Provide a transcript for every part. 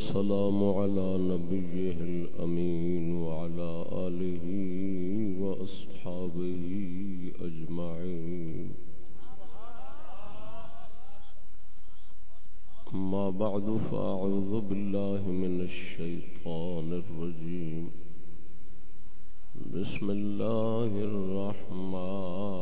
والسلام على نبيه الأمين وعلى آله وأصحابه أجمعين. ما بعد، فأعوذ بالله من الشيطان الرجيم. بسم الله الرحمن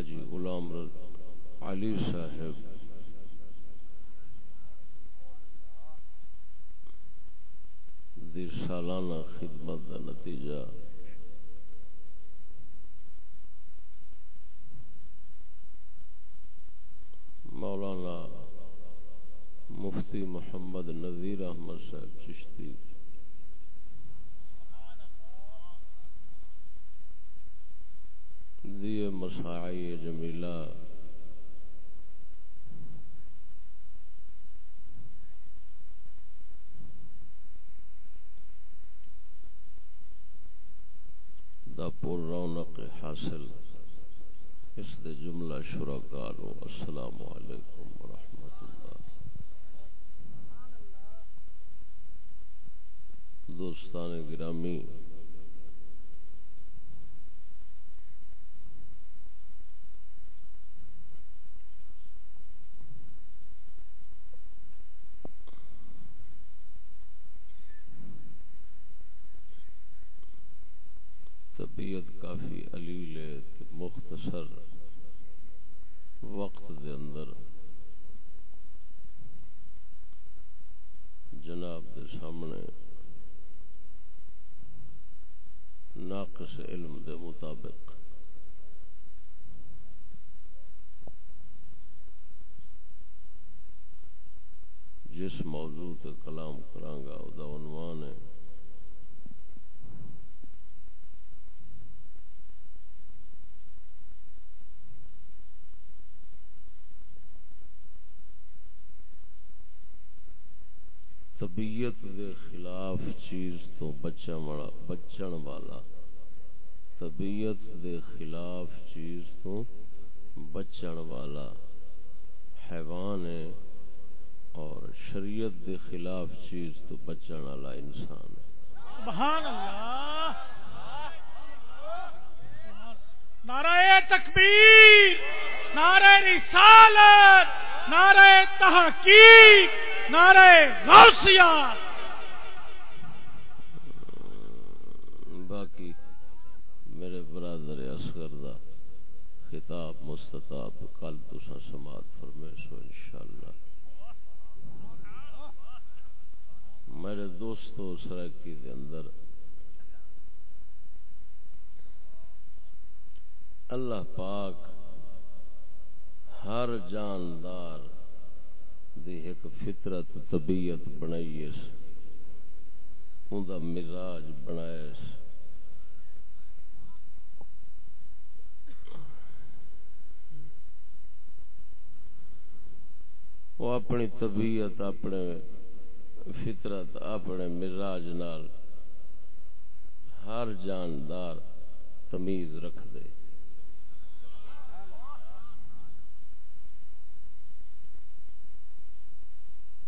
حاجی غلام علی صاحب۔ دی سالانہ خدمت کا نتیجہ۔ مولانا مفتی محمد نذیر احمد صاحب چشتی۔ دیے مساعی جمیلہ۔ دا پر رونق حاصل۔ اس دے جملہ شرکارو السلام علیکم ورحمت اللہ۔ دوستان گرامی طبیعت کافی علیل ہے مختصر وقت دے اندر جناب دے سامنے ناقص علم دے مطابق جس موضوع تے کلام کرانگا او دا عنوان ہے۔ طبیعت دے خلاف چیز تو بچن والا۔ طبیعت دے خلاف چیز تو بچن والا۔ حیوان ہے اور شریعت دے خلاف چیز تو بچن والا انسان سبحان اللہ۔ نعرہ تکبیر نعرہ رسالت نعرہ تحقیق نعرہ غوثیہ باقی میرے برادر اصغر دا خطاب مستطاب کل تسا سماعت فرمے سو انشاءاللہ۔ میرے دوستو، سرکی دے اندر اللہ پاک ہر جاندار دی ایک فطرت، طبیعت بنائی ان مزاج بنایا وہ اپنی طبیعت، اپنے فطرت اپنے مزاج نال ہر جاندار تمیز رکھ دے۔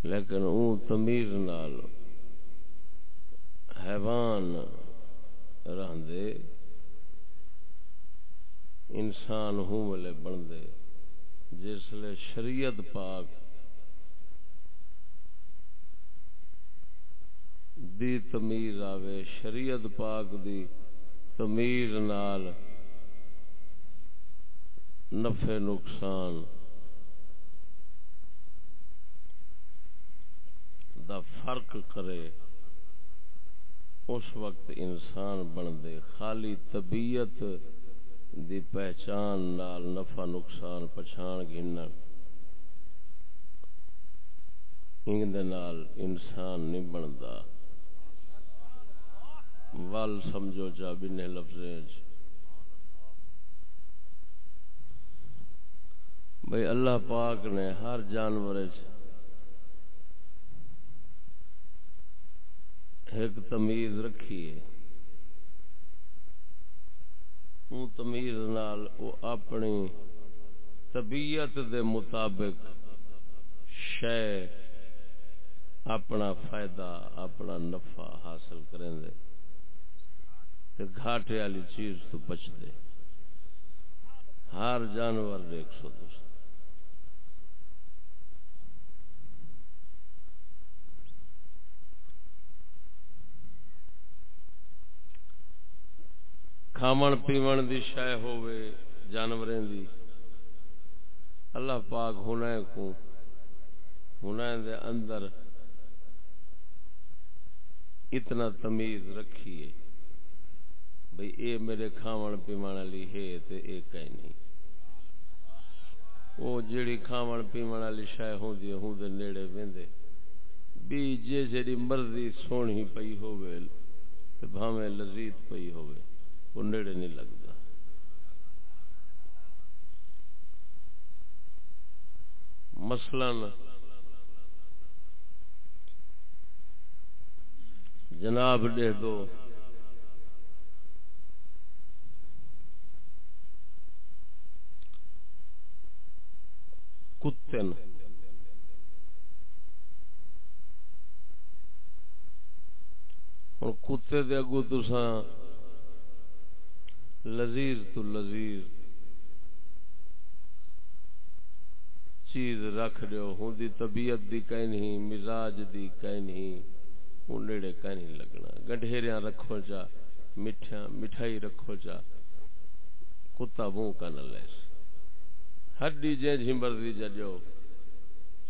لیکن اون تمیز نال حیوان رہندے انسان ہوں ملے بندے جس لیے شریعت پاک دی تمیز آوے، شریعت پاک دی تمیز نال نفع نقصان دا فرق کرے، اس وقت انسان بن دے خالی طبیعت دی پہچان نال نفع نقصان پچھان گنن نال انسان نہیں بنتا۔ ول سمجھو جا بن لفظ بھائی اللہ پاک نے ہر جانور ایک تمیز رکھی ہے۔ تمیز نال وہ اپنی طبیعت دے مطابق شے اپنا فائدہ، اپنا نفع حاصل کریں دے۔ گھاٹے والی چیز تو بچ دے۔ ہر جانور ایک سو دوست۔ کھامن پیمن دی شے ہوئے جانوریں دی۔ اللہ پاک ہونا کو؟ ہونا دے اندر اتنا تمیز رکھیے۔ بھئی اے میرے کھاون پیمن والی ہے تے اے کہیں نہیں۔ وہ جیڑی کھاون پیمن والی شے ہوندی ہوں دے نیڑے ویندے۔ بھی جے جیڑی مرضی سونی پئی ہوے تے بھاویں لذیذ پئی ہوے وہ نیڑے نہیں لگدا مثلا جناب دے دو۔ کتن۔ ہوں کتے دے اگو تسا لذیذ تو لذیذ چیز رکھ دیو ہوں دی طبیعت دی کہیں نہیں مزاج دی کہیں نہیں ہوں نیڑے کہیں نہیں لگنا۔ گڈھیریاں رکھو جا، مٹھیاں، مٹھائی رکھو جا۔ کتا منہ کا نہ لیس۔ ہڈی جے جی مرضی ججو۔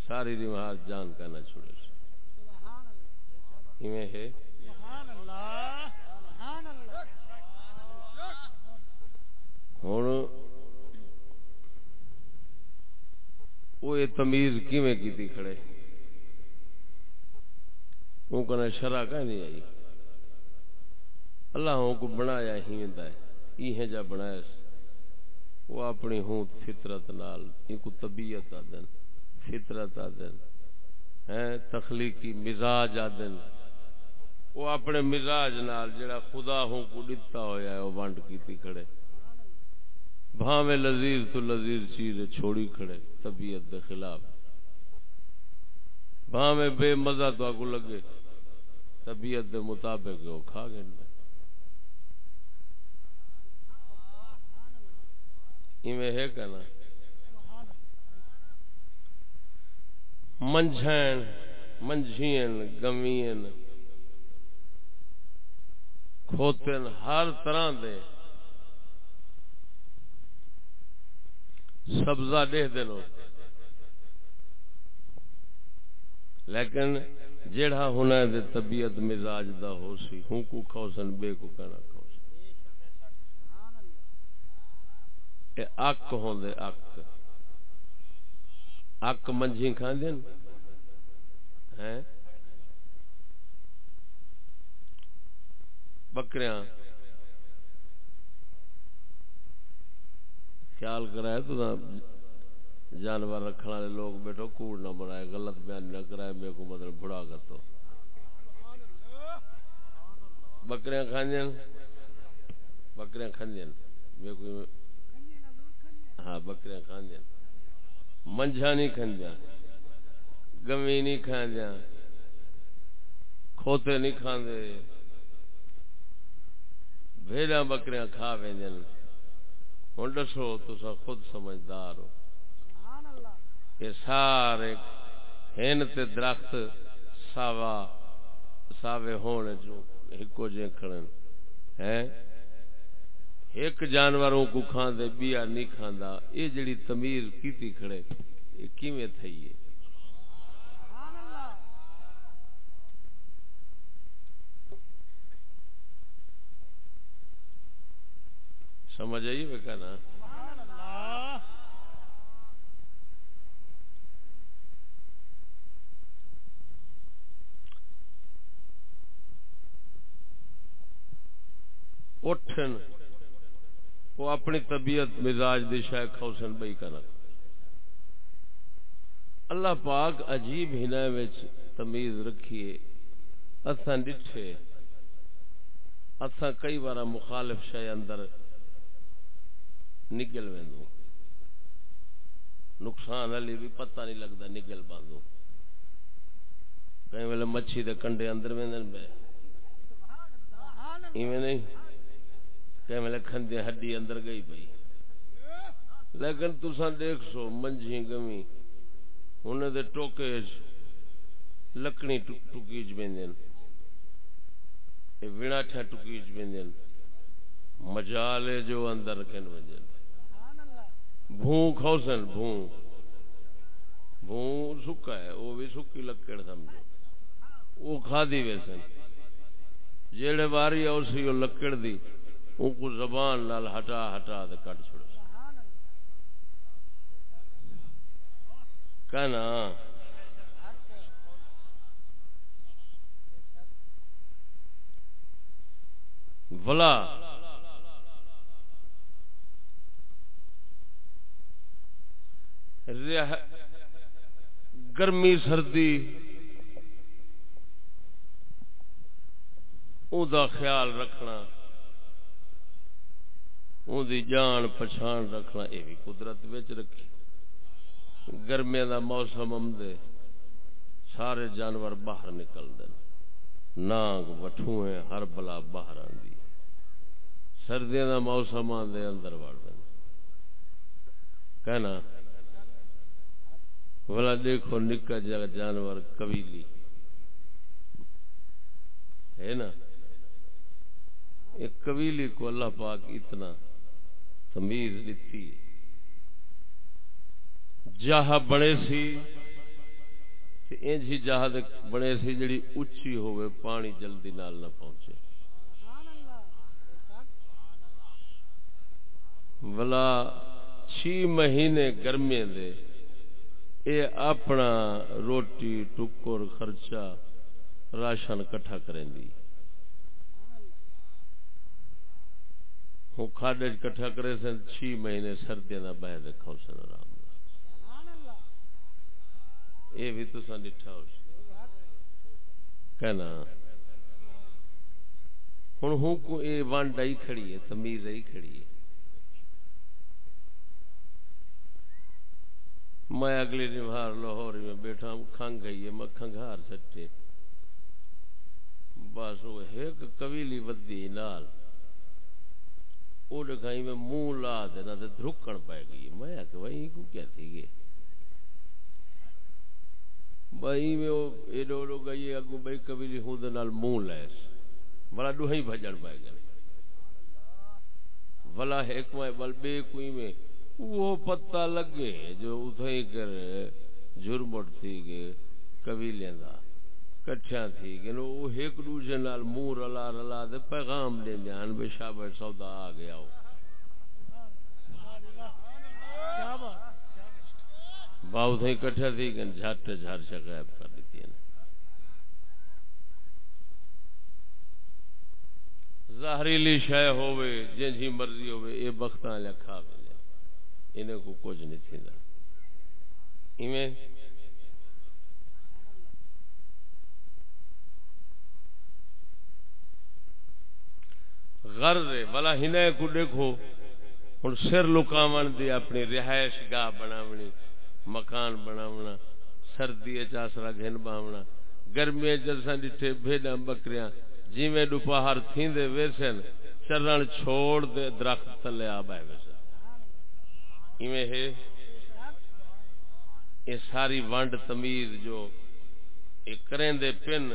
ساری رواج جان کا نہ چھوڑے۔ ایویں ہے۔ ہوں وہ یہ تمیز کیویں کی کھڑے؟ وہ کہنا شرع کا نہیں آئی۔ اللہ کو بنایا ہی ہے جا بنایا۔ وہ اپنی ہوں فطرت نال کو طبیعت آدن فطرت آدن ہیں، تخلیقی مزاج آدن وہ اپنے مزاج نال جڑا خدا ہوں کو دتا ہویا ہے، وہ ونڈ کیتی کھڑے۔ بھاویں لذیذ تو لذیذ چیز چھوڑی کھڑے، طبیعت دے خلاف۔ بھاویں بے مزہ تو آگو لگے، طبیعت دے مطابق وہ کھا گئے۔ ہے کنا منجھین منجھین، گمین کھوتن ہر طرح دے۔ سبزہ دے دلو لیکن جیڑا ہونا دے طبیعت مزاج دا ہو سی، ہوں کو کھوسن بے کو کہنا اک ہوں اک۔ اک منجھی کھاندے ہیں؟ بکریاں۔ خیال کرائے تو جانور رکھنے والے لوگ بیٹھو، کوڑ نہ بنائے غلط بیان نہ کرائے، میرے کو مطلب بڑا کر تو بکریاں کھاندین بکریاں کھاندین میرے کو ہاں بکریاں کھاندین منجھا نہیں کھاندیا گمی نہیں کھاندیا کھوتے نہیں کھاندے۔ بھیڑا بکریاں کھا ویندین ہوں دسو تو خود سمجھدار ہو۔ یہ سارے ہین تے درخت ساوا، ساوے ہونے جو ایکو جے کھڑن۔ ہیں؟ ایک جانوروں کو کھان دے بیا نہیں کھاندا یہ جڑی تمیز کیتی کھڑے، یہ کیویں تھئی ہے؟ سمجھ آئی وہ کہنا؟ اٹھن۔ وہ اپنی طبیعت مزاج دی شاید خوسن بئی کرنا اللہ پاک عجیب ہنا تمیز رکھیے۔ اتھا ڈٹھے اتھا کئی بار مخالف شے اندر نگل ویندو۔ نقصان والی بھی پتہ نہیں لگتا نگل باندھو کئی ویلے مچھی دے کنڈے اندر ویندن بے ایویں نہیں؟ کئی ویلے کھندے ہڈی اندر گئی پئی۔ لیکن تساں دیکھ سو منجھی گمی۔ انہیں دے ٹوکے لکڑی ٹکیج ویندن اے وینا ٹھا ٹکیج ویندن مجالے جو اندر رکھن ویندن بھون کھوسن بھون بھون سکا ہے، وہ بھی سکی لکڑ سمجھو۔ وہ کھا دی ویسن۔ جیڑے باری ہے، اسی وہ لکڑ دی۔ ان کو زبان نال ہٹا ہٹا دے کٹ چھوڑ کہنا۔ بلا گرمی، سردی۔ او دا خیال رکھنا۔ ان دی جان پچھان رکھنا یہ بھی قدرت رکھی گرمی دا موسم آمدے، سارے جانور باہر نکل دیں ناگ وٹھوئے ہر بلا باہر آدھی سردیاں دا موسم آدھے اندر وڑ دیں کہنا بولا دیکھو نکا جگہ جانور قبیلی ہے نا؟ ایک قبیلی کو اللہ پاک اتنا تمیز دیتی جہاں بڑے سی انج ہی جہاں بڑے سی جڑی اچھی ہوئے پانی جلدی نال نہ پہنچے۔ بلا چھ مہینے گرمی دے، اے اپنا روٹی، ٹکر، خرچہ راشن کٹھا کریں دی۔ ہوں کھاڈے کٹھا کرے سن، چھ مہینے سردی کا بہ دیکھو سن آرام یہ بھی تو ڈٹھا ہو کہنا ہوں ہوں کو یہ ونڈ آئی کھڑی ہے، تمیز آئی کھڑی ہے۔ میں اگلی نبھار لاہور میں بیٹھا، کھنگ گئی ہے، میں کھنگار سٹے۔ بس وہ ایک قبیلی ودی نال۔ وہ دکھائی میں منہ لا دینا تے دھرکن پائے گئی۔ میں کہ بھائی کو کیا تھی گے بھائی میں وہ ایڈو ایڈو گئی اگو بھائی قبیلی ہوں دے نال منہ لائس بڑا دوہی بھجن پائے گئے۔ بلا ایک میں بل بے کوئی میں وہ پتہ لگے جو اتھائی کر جرمٹ تھی گے قبیلے دا کٹھیاں تھی گے وہ ایک دوسرے نال منہ رلا رلا دے پیغام دے دیان بے شابہ سودا آ گیا ہو۔ باؤ تھی کٹھا تھی کہ جھٹ جھر غائب کر دیتی ہے زہریلی شے ہوے جنجی مرضی ہوے اے بختاں لکھا وے انہیں کو کچھ نہیں تھیندا ایویں غرض ہے بلا ہنے کو دیکھو؟ ہن سر لکاون دی اپنی رہائش گاہ بناونی، مکان بناونا، سردی چاسرا گھن باونا گرمی جلساں ڈٹھے بھیڈاں بکریاں، جیویں دوپہر تھیندے ویسن، چرن چھوڑ دے درخت تلے آ بائے ویسن۔ ایویں ہے؟ یہ ساری ونڈ تمیز جو یہ کریں دے پن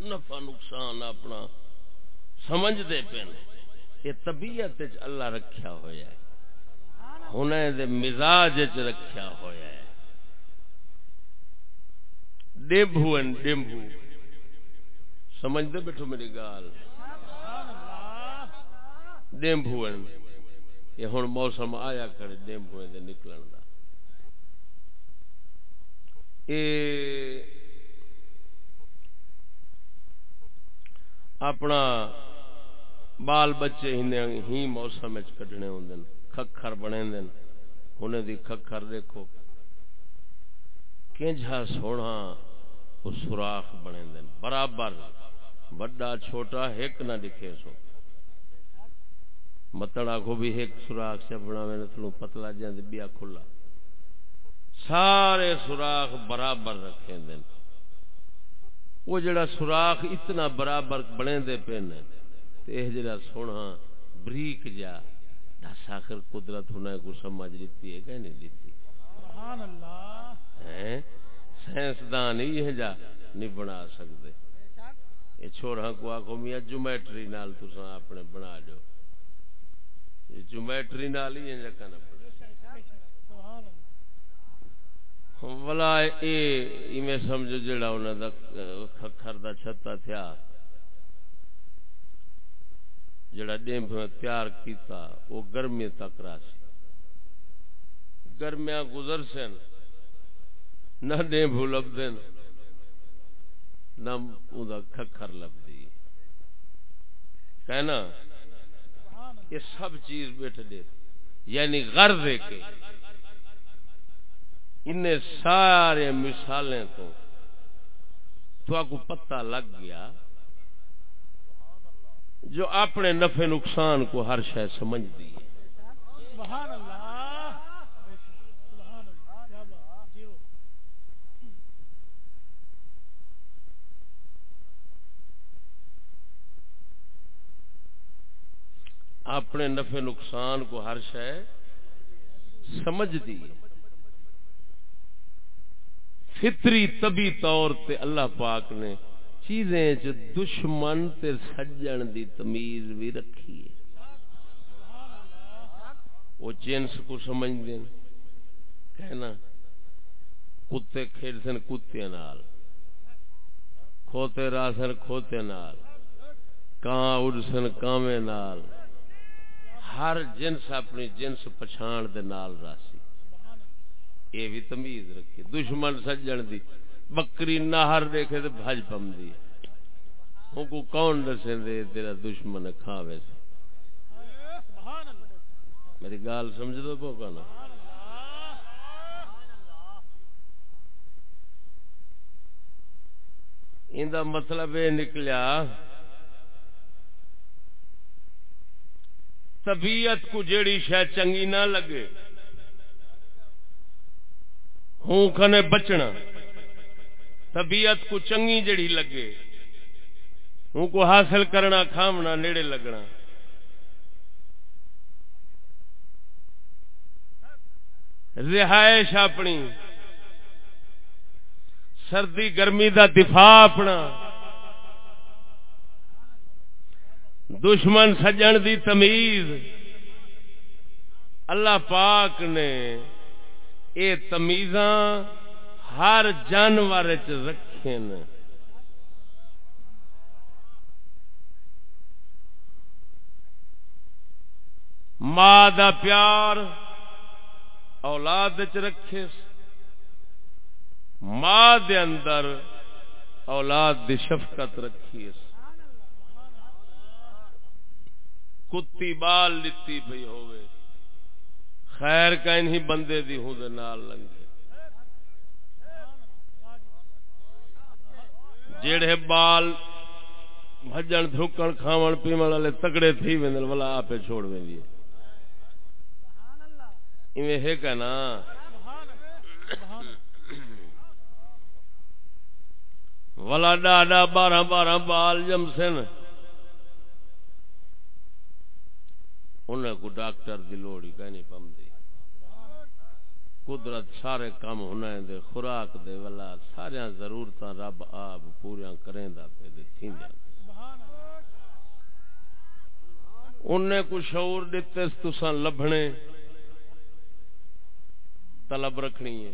نفع نقصان اپنا سمجھ دے پن یہ طبیعت اللہ رکھیا ہوا ہے۔ ہنے دے مزاج چ رکھیا ہوا ہے۔ ڈیمبو این ڈیمبو سمجھ دے بیٹھو میری گال۔ ڈیمبو این یہ ہن موسم آیا کھڑے ڈیمبو دے نکلن دا۔ اے اپنا بال بچے ہاں ہی موسم کڈنے ہوں ککھر بنے دن انہیں دی ککھر دیکھو کنجھا سونا وہ سوراخ بنے دن برابر بڑا چھوٹا ایک نہ دکھے سو۔ متڑا کو بھی ایک سوراخ سے بنا میں تھلو پتلا جان بیا کھلا۔ سارے سوراخ برابر رکھے دن وہ جڑا سوراخ اتنا برابر بنے دے پین تے جڑا سونا بریک جا دس آخر قدرت ہونا کو سمجھ لیتی ہے کہ نہیں لیتی؟ سبحان اللہ۔ سائنسدان ہی ہے جا نہیں بنا سکتے۔ یہ چھوڑا کو آخو میاں جومیٹری نال تسا اپنے بنا جو یہ جومیٹری نال ہی ہے کنا پڑے ولا اے میں سمجھو جڑا انہاں دا، کھکھر دا چھتا تھیا۔ جڑا ڈیمب تیار کیتا وہ گرمی تک راسی گرمیاں گزر سن، نہ ڈیمب لب دین، نہ اوندا کھکھر لب دی۔ کہنا، یہ سب چیز بیٹھ دے۔ یعنی غرض ہے کہ ان سارے مثالیں تو تو کو پتہ لگ گیا جو اپنے نفع نقصان کو ہر شے سمجھ دی اپنے نفع نقصان کو ہر شے سمجھ دی فطری طبی طور تے اللہ پاک نے چیزیں چ دشمن تے سجن دی تمیز بھی رکھی ہے۔ وہ جنس کو سمجھ دیں کہنا، کتے کھیل سن کتے نال۔ کھوتے راسن کھوتے نال۔ کان اڑ سن کامے نال۔ ہر جنس اپنی جنس پچھان دے نال راسی یہ بھی تمیز رکھی دشمن سجن دی، بکری نہر دیکھے تو بھج پم دی ان کو کون دسے دے تیرا دشمن کھا ویسے میری گال سمجھ دو پو نا ان مطلب یہ نکلیا، طبیعت کو جیڑی شاید چنگی نہ لگے۔ ہوں کھنے بچنا۔ طبیعت کو چنگی جڑی لگے۔ ان کو حاصل کرنا، کھامنا، نیڑے لگنا۔ رہائش اپنی۔ سردی، گرمی دا دفاع اپنا۔ دشمن سجن دی تمیز۔ اللہ پاک نے یہ تمیزاں ہر جانور چ رکھے ماں دا پیار اولاد رکھے۔ ماں دے اندر اولاد دی شفقت رکھی کتی بال لیتی پی ہوئے خیر کا انہی بندے دی ہوں دے نال لنگے۔ جیڑے بال بھجن دھکن کھاون پیمن والے تگڑے تھی ویندل والا آپ چھوڑ ویندی ایویں ہے کہ نا؟ والا ڈاڈا بارہ بارہ بال جم سن۔ انہیں کو ڈاکٹر دی لوڑی کہنی پم دی قدرت سارے کام ہونا دے، خوراک دے والا سارے ضرورت رب آپ پوریا کریں دا پہ دے تھیں دے انہیں کو شعور دیتے تسان لبھنے۔ طلب رکھنی ہے۔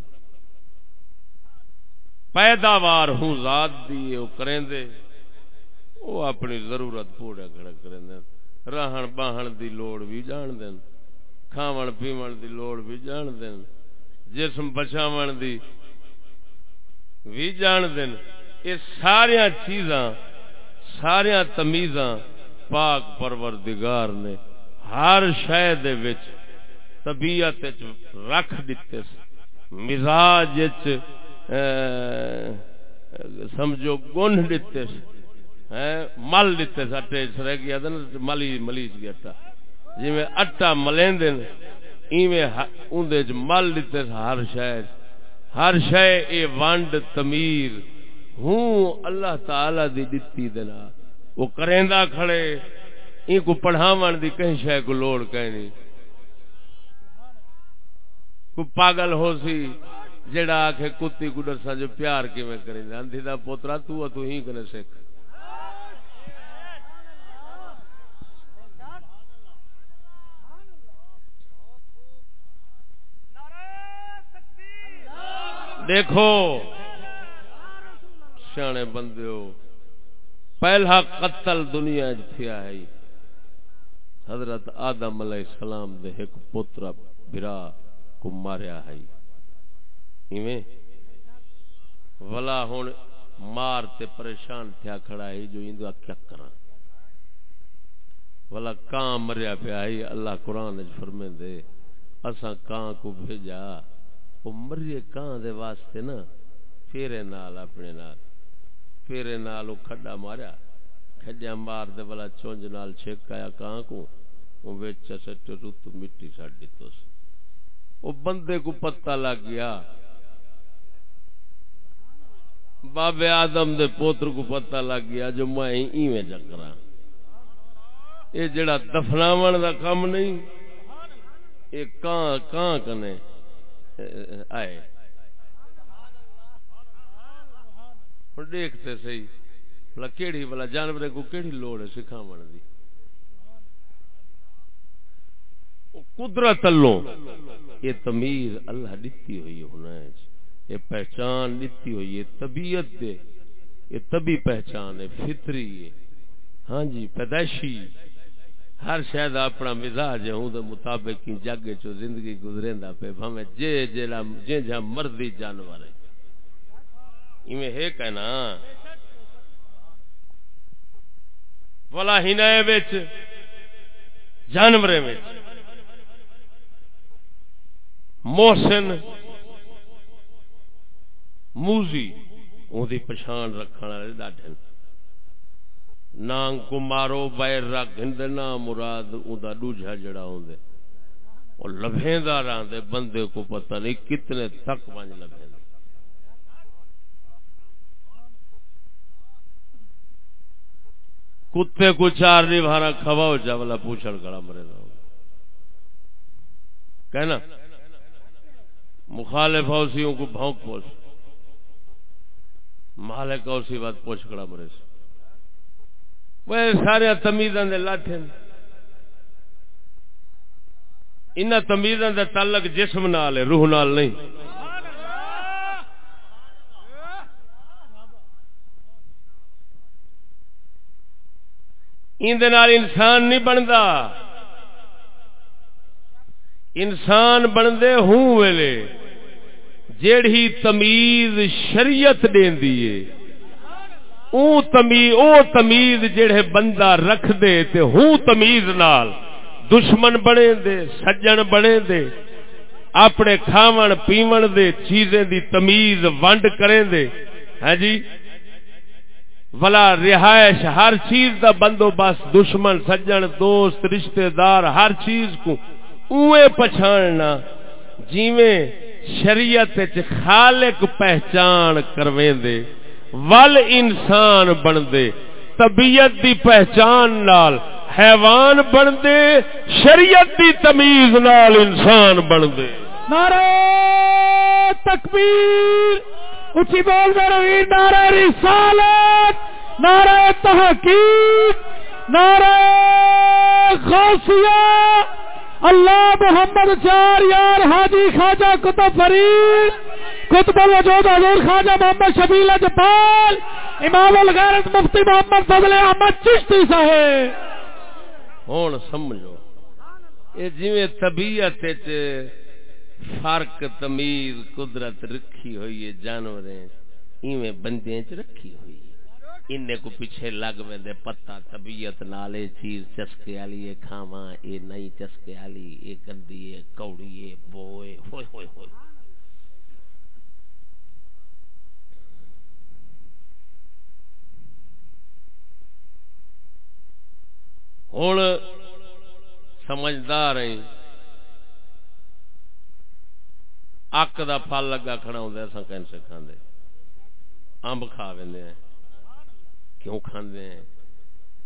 پیداوار ہوں ذات دی وہ کریں دے وہ اپنی ضرورت پورا کھڑا کریں دے رہن باہن دی لوڑ بھی جان دین کھاون پیون دی لوڑ بھی جان دین جسم بچاون دی بھی جان دین یہ سارا چیزاں سارا تمیزاں پاک پروردگار نے ہر شہ طبیعت رکھ دیتے مزاج سمجھو، گن دیتے مل دیتے سٹے رہ گیا ملی ملیچ گیا جی میں اٹا ملین دن ایویں مل دیتے ہر شہ ہر شہ اے ونڈ، تمیر۔ ہوں اللہ تعالی دی دتی دینا وہ کریندا کھڑے۔ این کو پڑھاون دی کہیں شے کو لوڑ کہیں نہیں کو پاگل ہو سی جڑا آکھے کتی کو ڈرسا جو پیار کیویں کریں اندھی دا پوترا، تو تو ہی کنے سکھ۔ دیکھو۔ سیانے بندے ہو پہلا قتل دنیا تھیا ہے۔ حضرت آدم علیہ السلام دے ایک پوترا برا کو ماریا ہے۔ ایویں؟ ولا ہن مار تے پریشان تھیا کھڑا ہے جو اندو کیا کراں۔ ولا کان مریا پیا ہے، اللہ قرآن وچ فرمے دے اساں کان کو بھیجا؟ او مریے کان دے واسطے نا، پھیرے نال اپنے نال، پھیرے نال کھڈا ماریا کھجا مار دے والا چونج نال چھک آیا کو؟ او وچ سٹ رت مٹی ساڈی تو او بندے کو پتہ لگ گیا۔ بابے آدم دے پوتر کو پتہ لگ گیا جو میں ایویں چکراں اے جڑا دفناون دا کم نہیں اے کاں کاں کنے؟ آئے۔ دیکھتے سی بلا کیڑی بلا جانور کو کیڑی لوڑ ہے سکھاو دی۔ قدرت اللہ۔ یہ تمیز اللہ دیتی ہوئی ہونا ہے۔ یہ پہچان دیتی ہوئی ہے۔ طبیعت دے۔ یہ طبی پہچان ہے، فطری ہے۔ ہاں جی پیدائشی۔ ہر شاید اپنا مزاج ہوں دے مطابق کی جگ چو زندگی گزریں دا پہ بھامے جے جے جے جے مردی جانور ہے۔ ایویں ہے کہنا ولا ہنے وچ، جانورے وچ۔ محسن، موزی، اون دی پہچان رکھن والے ڈاڈے نام کو مارو بیر رکھ ہندنا مراد اوندا دوجا جڑا ہوندے۔ او لبھیندا راندے، بندے کو پتہ نہیں کتنے تک ونج لبھے کتے کو چار نہیں بھارا کھوا ہو جا والا پوچھڑ کڑا مرے گا کہنا، مخالف اوسیوں کو بھونک پوچھ مالک اوسی بات پوچھ کڑا مرے سے۔ وہ سارے تمیزاں دے لاٹھے ان تمیزاں دے تعلق جسم نال ہے روح نال نہیں انسان نہیں بنتا انسان بندے ہوں ویلے جیڑی تمیز شریعت دیندی ہے او تمیز او تمیز جڑے بندہ رکھ دے تے ہوں تمیز نال دشمن بنے دے سجن بنے دے اپنے کھاون پیون دے چیزیں دی تمیز ونڈ کریں دے ہاں جی؟ ولا رہائش ہر چیز دا بندوبست، دشمن، سجن، دوست، رشتہ دار، ہر چیز کو اوے پچھاننا، جیویں شریعت خالق پہچان کرویں دے ول انسان بن دے طبیعت دی پہچان نال، حیوان بن دے شریعت دی تمیز نال انسان بن دے نعرہ تکبیر، اچھی بول دے روی، نعرہ رسالت، نعرہ تحقیق، نعرہ غوثیہ۔ اللہ محمد چار یار حاجی خواجہ کتب فرید کتب الوجود حضور خواجہ محمد شبیل جپال امام الغیرت مفتی محمد فضل احمد چشتی صاحب۔ ہوں سمجھو، یہ جی طبیعت فرق، تمیز، قدرت رکھی ہوئی ہے جانور ایویں بندے چ رکھی ہوئی ہے۔ ان کو پیچھے لگ وے پتا طبیعت نال اے چیز چسکے والی، اے کھاواں، اے نہیں چسکے والی، اے گندی، اے کوڑی، اے بوئے۔ ہوئے ہوئے ہوئے۔ ہوں سمجھدار ہیں اک دا پھل لگا کھڑا ہوں اصا کینسے کھانے امب کھا ہیں۔ کیوں کھاندے ہیں؟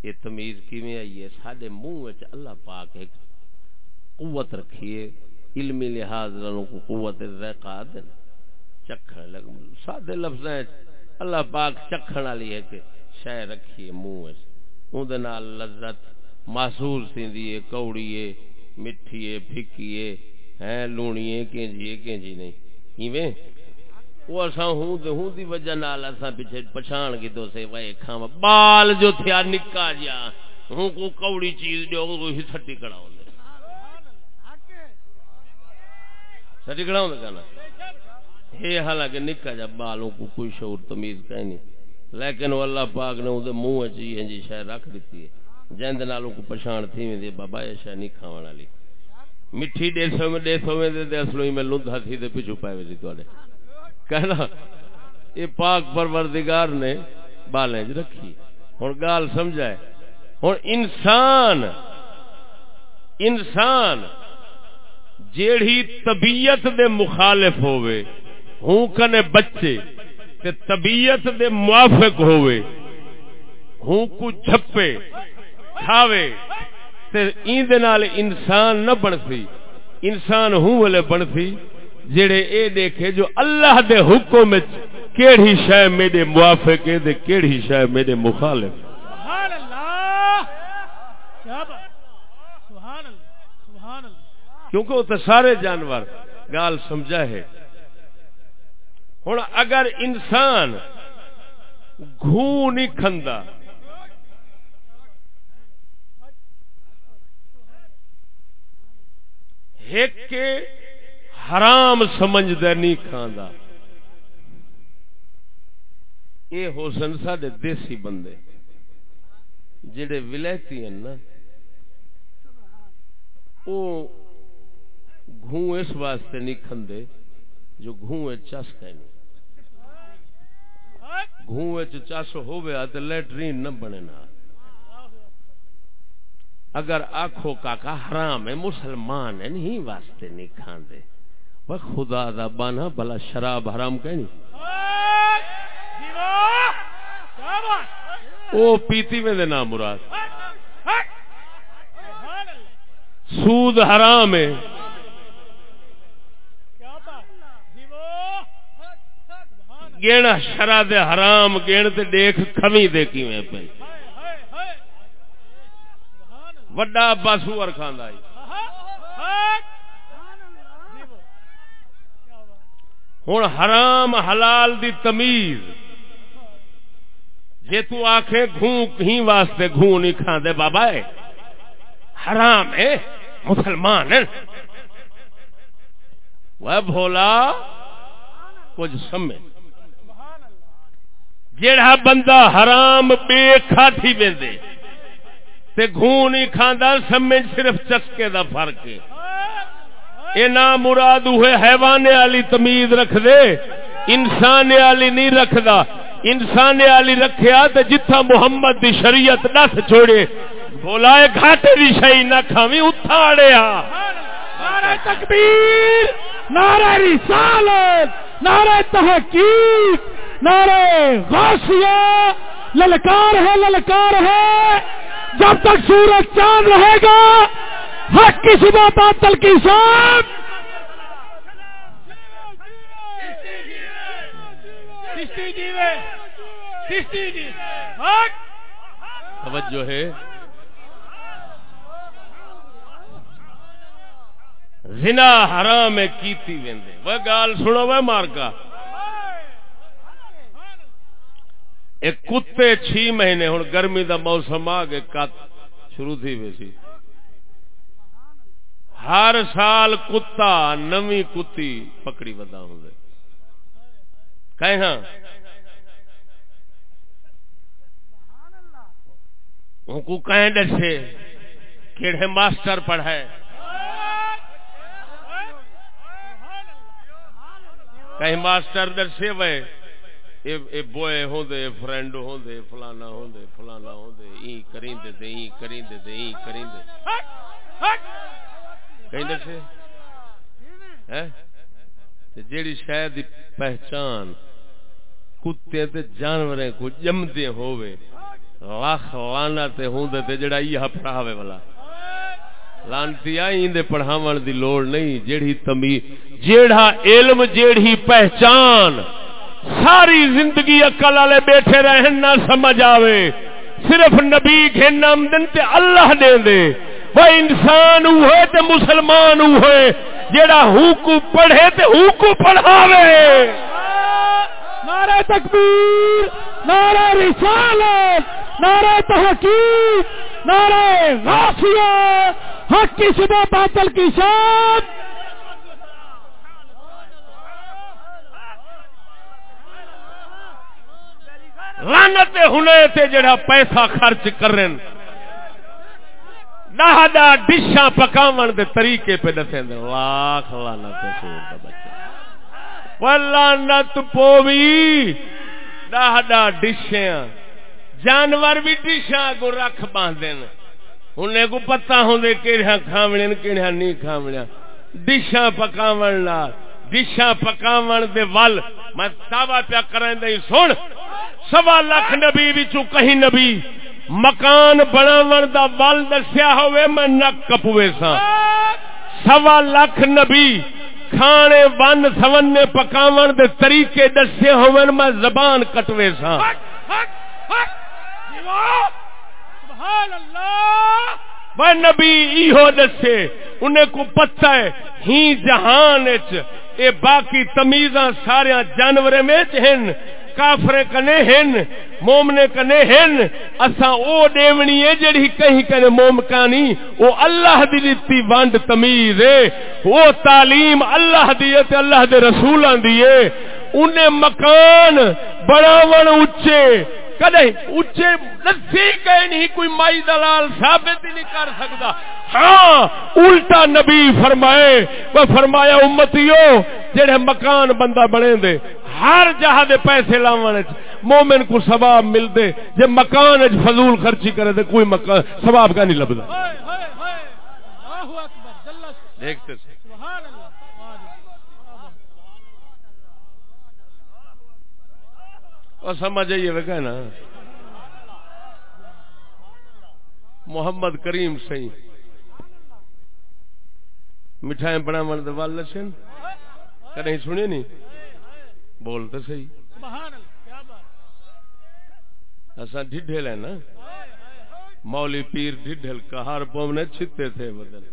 یہ تمیز کیویں آئی ہے؟ سارے منہ اللہ پاک ایک قوت رکھیے علمی لحاظ لانوں کو قوت ذائقہ دین۔ چکھن لگ سادے لفظ ہیں اللہ پاک چکھن والی ہے کہ شے رکھیے منہ اون دے نال لذت محسوس تھیندی ہے، کوڑی ہے، مٹھی ہے، پھکی ہے، ہیں، لونی ہے، کینجی ہے، کینجی نہیں۔ ایویں وہ اساں ہوں تے ہوں دی وجہ نال اساں پیچھے پہچان کی تو سے وے کھاوا بال جو تھیا نکا جا ہوں کو کوڑی چیز دیو کو ہی سٹی کڑا ہوندے سٹی کڑا ہوندے کنا ہے حالانکہ نکا جا بالوں کو کوئی شعور تمیز کہیں نہیں۔ لیکن وہ اللہ پاک نے اودے منہ وچ یہ جی شے رکھ دتی ہے۔ جند نالوں کو پہچان تھی ویندی بابا یہ شے نہیں کھاون والی۔ مٹھی ڈے میں ڈے میں دے اصل میں لندھا تھی تے پیچھے پائے وی تواڈے۔ کہنا، یہ پاک پروردگار نے بالیں رکھی۔ ہوں گال سمجھائے ہوں انسان انسان جیڑی طبیعت دے مخالف ہوئے ہوں کنے بچے تے طبیعت دے موافق ہوئے ہوں کو چھپے کھاوے، تے این دے نال انسان نہ بن سی۔ انسان ہوں والے بن سی۔ جڑے اے دیکھے جو اللہ دے حکم کیڑی شے میرے موافق ہے تے کیڑی شے میرے مخالف؟ سبحان اللہ! کیا بات! سبحان اللہ! سبحان اللہ! کیونکہ وہ تو سارے جانور گال سمجھا ہے۔ ہوں اگر انسان گھو نہیں کھندا ایک کے حرام سمجھدا نہیں کھاندا۔ یہ ہو سن ساڈے دیسی بندے، جڑے ولایتی ہیں نا، او گھوں اس واسطے نہیں کھندے جو گھوں چس ہے نہیں گھوں چس ہوے تے لیٹرین نہ بنے نہ اگر آخو کاکا حرام ہے، مسلمان ہے، نہیں واسطے نہیں کھاندے۔ خدا دا بانا بلا شراب حرام کہنی۔ او پیتی میں دے نام مراد۔ سود حرام ہے۔ گینا شرا دے حرام گین تے دیکھ کمی دے کی میں پہ وڈا باسو اور کھاندہ ہوں حرام حلال دی تمیز۔ جے تو آخے گھوں کہیں واسطے گھوں نہیں کھاندے بابا ہے حرام ہے مسلمان ہے وہ بھولا، کچھ سمے جیڑا بندہ حرام بے کھاتی ویندے، تے گھون نہیں کھاندا، سمجھ صرف چسکے دا فرق ہے اے نا مراد ہوئے حیوان والی تمیز رکھ دے انسان والی نہیں رکھدا۔ انسان والی رکھیا تے جتھا محمد دی شریعت دس چھوڑے بولا اے گھاٹے دی شئی نہ کھاویں اتھاڑیا نعرہ تکبیر، نعرہ رسالت، نعرہ تحقیق، نعرہ غوثیہ للکار ہے للکار ہے۔ جب تک سورج چاند رہے گا حق کی صبح باطل کی شام توجہ ہے۔ زنا حرام ہے کیتی ویندے۔ وہ گال سنو وہ مارکا ایک کتے چھ مہینے ہوں گرمی دا موسم آ گئے کت شروع تھی ویسی ہر سال کتا نمی کتی پکڑی ودا ہوں دے کہیں ہاں؟ ان کو کہیں دسے، کیڑے ماسٹر پڑھائے کہیں ماسٹر درسے وے، اے بوئے ہوں دے فرینڈ ہوں دے فلانا ہوں دے فلانا ہوں دے این کریں دے دے این کریں دے دے این کریں دے۔ کہیں درسے جیڑی شاید پہچان کتے تے جانوریں کو جمدے ہوئے لاکھ لانا تے ہوں دے تے جڑا یہ پڑھاوے والا۔ لانتی آئی دے پڑھاون دی لوڑ نہیں، جیڑی تمی، جیڑا علم، جیڑی پہچان ساری زندگی اکل والے بیٹھے رہن نہ سمجھ آوے، صرف نبی کے نام دن تے اللہ دے دے۔ وہ انسان ہوئے تے مسلمان ہوئے جیڑا ہوں کو پڑھے تے ہوں کو پڑھاوے۔ نعرہ تکبیر نعرہ رسالت نعرہ تحقیق نعرہ غافیہ حق کی صبح باطل کی شان۔ لانت ہونے تے جڑا پیسہ خرچ کرن۔ ڈاہ ڈا ڈشاں پکاون دے طریقے پہ دسیں دے، لاکھ لانت سور دا بچہ۔ لانت پووی۔ ڈاہ ڈا ڈشاں جانور بھی ڈشاں کو رکھ باندھن انہیں کو پتہ ہوں دے کیڑیاں کھاوڑیں کیڑیاں نہیں کھاوڑیاں ڈشاں پکاون نال، ڈشاں پکاون دے ول۔ میں دعوی پیا کریں دے، سن، سوا لاکھ نبی وچوں کہیں نبی مکان بناون دا ول دسیا ہوئے، میں نک کپوے سا سوا لاکھ نبی کھانے ون سونے پکاون دے طریقے دسے ہوئے، میں زبان کٹوے سا وہ نبی ایہو دسے، انہیں کو پتہ ہے، ہی جہان اے باقی تمیزاں سارے جانور میں ہن۔ کافرے کنے ہن مومنے کنے ہن اسا او دیونی ہے جڑی کہیں کنے مومکانی، او اللہ دی دتی وانڈ تمیز ہے۔ او تعلیم اللہ دی تے اللہ دے رسولاں دی ہے۔ انہیں مکان بڑاون اچے کدے اچے نسی گئے نہیں، کوئی مائی دلال ثابت ہی نہیں کر سکتا۔ ہاں الٹا نبی فرمائے، وہ فرمایا، امتیو، جڑے مکان بندہ بنے دے ہر جہاں دے پیسے لاون مومن کو ثواب مل دے جے مکان اج فضول خرچی کرے تے کوئی مکان ثواب کا نہیں لبدا۔ دیکھتے سے اور سمجھ جائیے وہ کہنا محمد کریم سی مٹھائیں بنا من وال لسن کہیں سنی نہیں بولتے سی ایسا ڈھڈل ہے نا۔ مولی پیر ڈھڈل کہار پومنے چھتے تھے بدل۔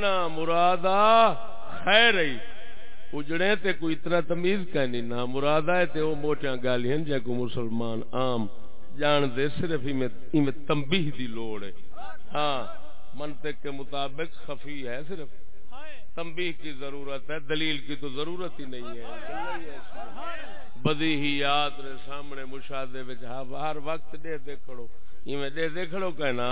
نا مرادا، خیر رہی اجڑے تے کوئی اتنا تمیز کہنی نہ مراد ہے تے وہ موٹیاں گالیاں جے کو مسلمان عام۔ جان دے صرف ہی میں تنبیہ دی لوڑ ہے۔ ہاں منطق کے مطابق خفی ہے صرف۔ تنبیہ کی ضرورت ہے دلیل کی تو ضرورت ہی نہیں ہے۔ بدی ہی یاد نے سامنے مشاہدے وچ ہر وقت دے دیکھڑو ایویں دے دیکھڑو کہنا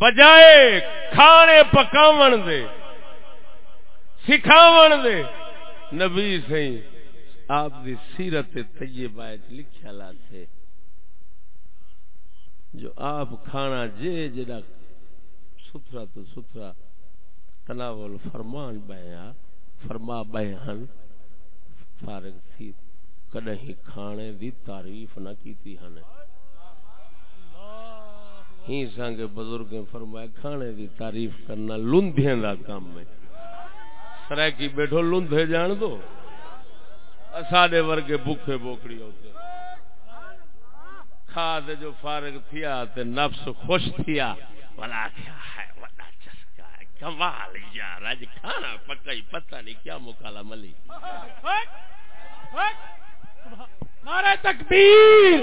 بجائے کھانے پکاون دے سکھاون دے۔ نبی سی آپ دی سیرت طیبہ لکھا لا تھے۔ جو آپ کھانا جے جڑا ستھرا تو ستھرا تناول فرمان بیا فرما بیان فارغ تھی کدیں کھانے دی تعریف نہ کیتی ہن۔ ہی سانگ بزرگ فرمایا کھانے دی تعریف کرنا لندھیں دا کام ہے۔ سرائکی بیٹھو، لندھے جان دو۔ ساڈے ورگے بھوکے بوکڑی ہوتے۔ ہیں کھا دے جو فارغ تھیا تے نفس خوش تھیا۔ بلا کیا ہے؟ بڑا چسکا ہے۔ کمال یار اج کھانا پکا ہی پتہ نہیں کیا مکالا ملی۔ نعرہ تکبیر۔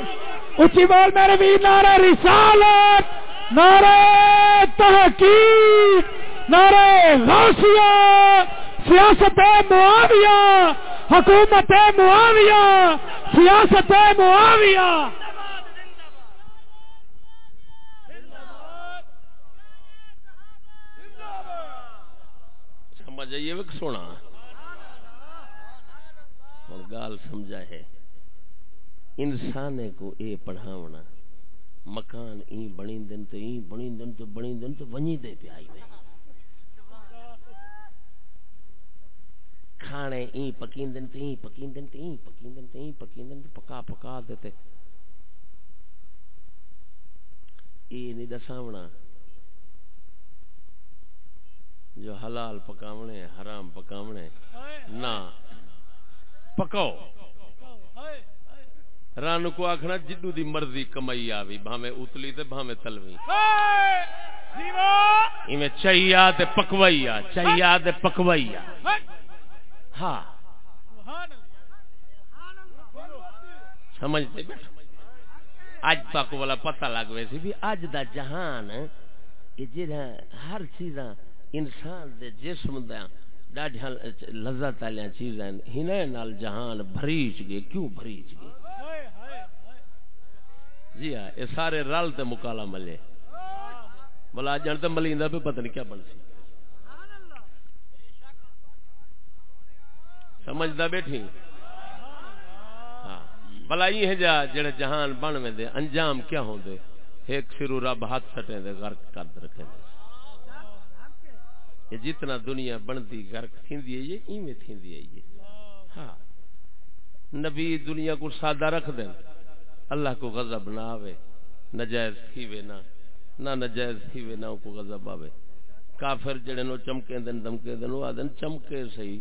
اچھی بول میرے بھی نعرہ رسالت، نعرہ تحقیق، نعرہ غوثیہ، سیاست معاویہ، حکومت معاویہ، سیاست معاویہ۔ سمجھ آئیے سونا اور گال سمجھا ہے۔ انسان کو اے پڑھاونا۔ مکان این بنی دن تو این بنی دن تو بنی دن تو ونی دے پہ آئی میں کھانے این پکیندن تے این پکیندن تے این پکیندن تے این پکیندن تے پکا پکا دیتے۔ اے نہیں دساونا۔ جو حلال پکاونے، حرام پکاونے، نہ پکاؤ۔ رن کو آخنا جدو دی مرضی کمائی آوی بھامے اتلی تے بھامے تلوی۔ ایویں چاہیے تے پکوائی آ چاہیے تے پکوائی آ ہاں سمجھتے بیٹھو۔ اج تک والا پتہ لگ وے سی بھی اج دا جہان، یہ جڑا ہر چیزاں انسان دے جسم دا ڈاڈھا لذت والی چیزاں ہنے نال جہان بھریچ گئے۔ کیوں بھریچ گئے؟ جی ہاں یہ سارے رل تے مکالا ملے۔ بلا جان تے ملیندا پہ پتہ نہیں کیا بن سی سمجھدا بیٹھی؟ ہاں۔ بلا یہ ہے جا، جڑے جہان بن میں دے، انجام کیا ہوں دے ایک سرو رب ہاتھ سٹے دے، غرق کر رکھے دے۔ یہ جتنا دنیا بنتی غرق تھیندی ہے، یہ ایویں تھیندی ہے یہ۔ ہاں۔ نبی دنیا کو سادہ رکھ دیں۔ اللہ کو غضب نہ آوے نجائز تھی وے نہ نہ نجائز تھی وے نہ کو غضب آوے۔ کافر جڑے نو چمکے دن دمکے دن، وہ آدن چمکے صحیح۔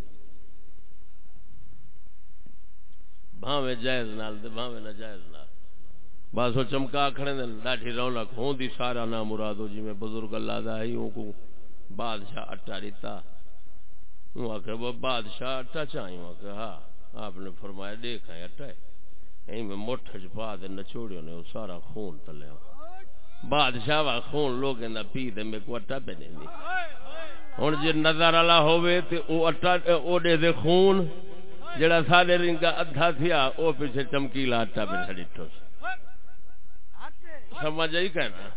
بھاویں جائز نال دے بھاویں ناجائز نال۔ بس وہ چمکا کھڑے دن ڈاٹھی رونق، ہوں دی سارا نام مرادو جی میں بزرگ اللہ دا ہی ہوں کو۔ بادشاہ اٹا دیتا وہ آکھے وہ بادشاہ اٹا چاہیے؟ وہ آکھے ہاں آپ نے فرمایا دیکھا ہے اٹا ہے۔ یہیں میں موٹھ جپا دے، نچوڑیوں نے وہ سارا خون تلے۔ ہوں بادشاہ وا خون لوگ اندہ پی دے میں کو اٹا پہ نہیں دی۔ ہوں جی نظر اللہ ہوئے تے او اٹا او دے دے خون جڑا سارے رنگا ادھا تھیا، او پیچھے چمکیلا اٹا پہ چھڑی ٹھوس سمجھ آئی کہنا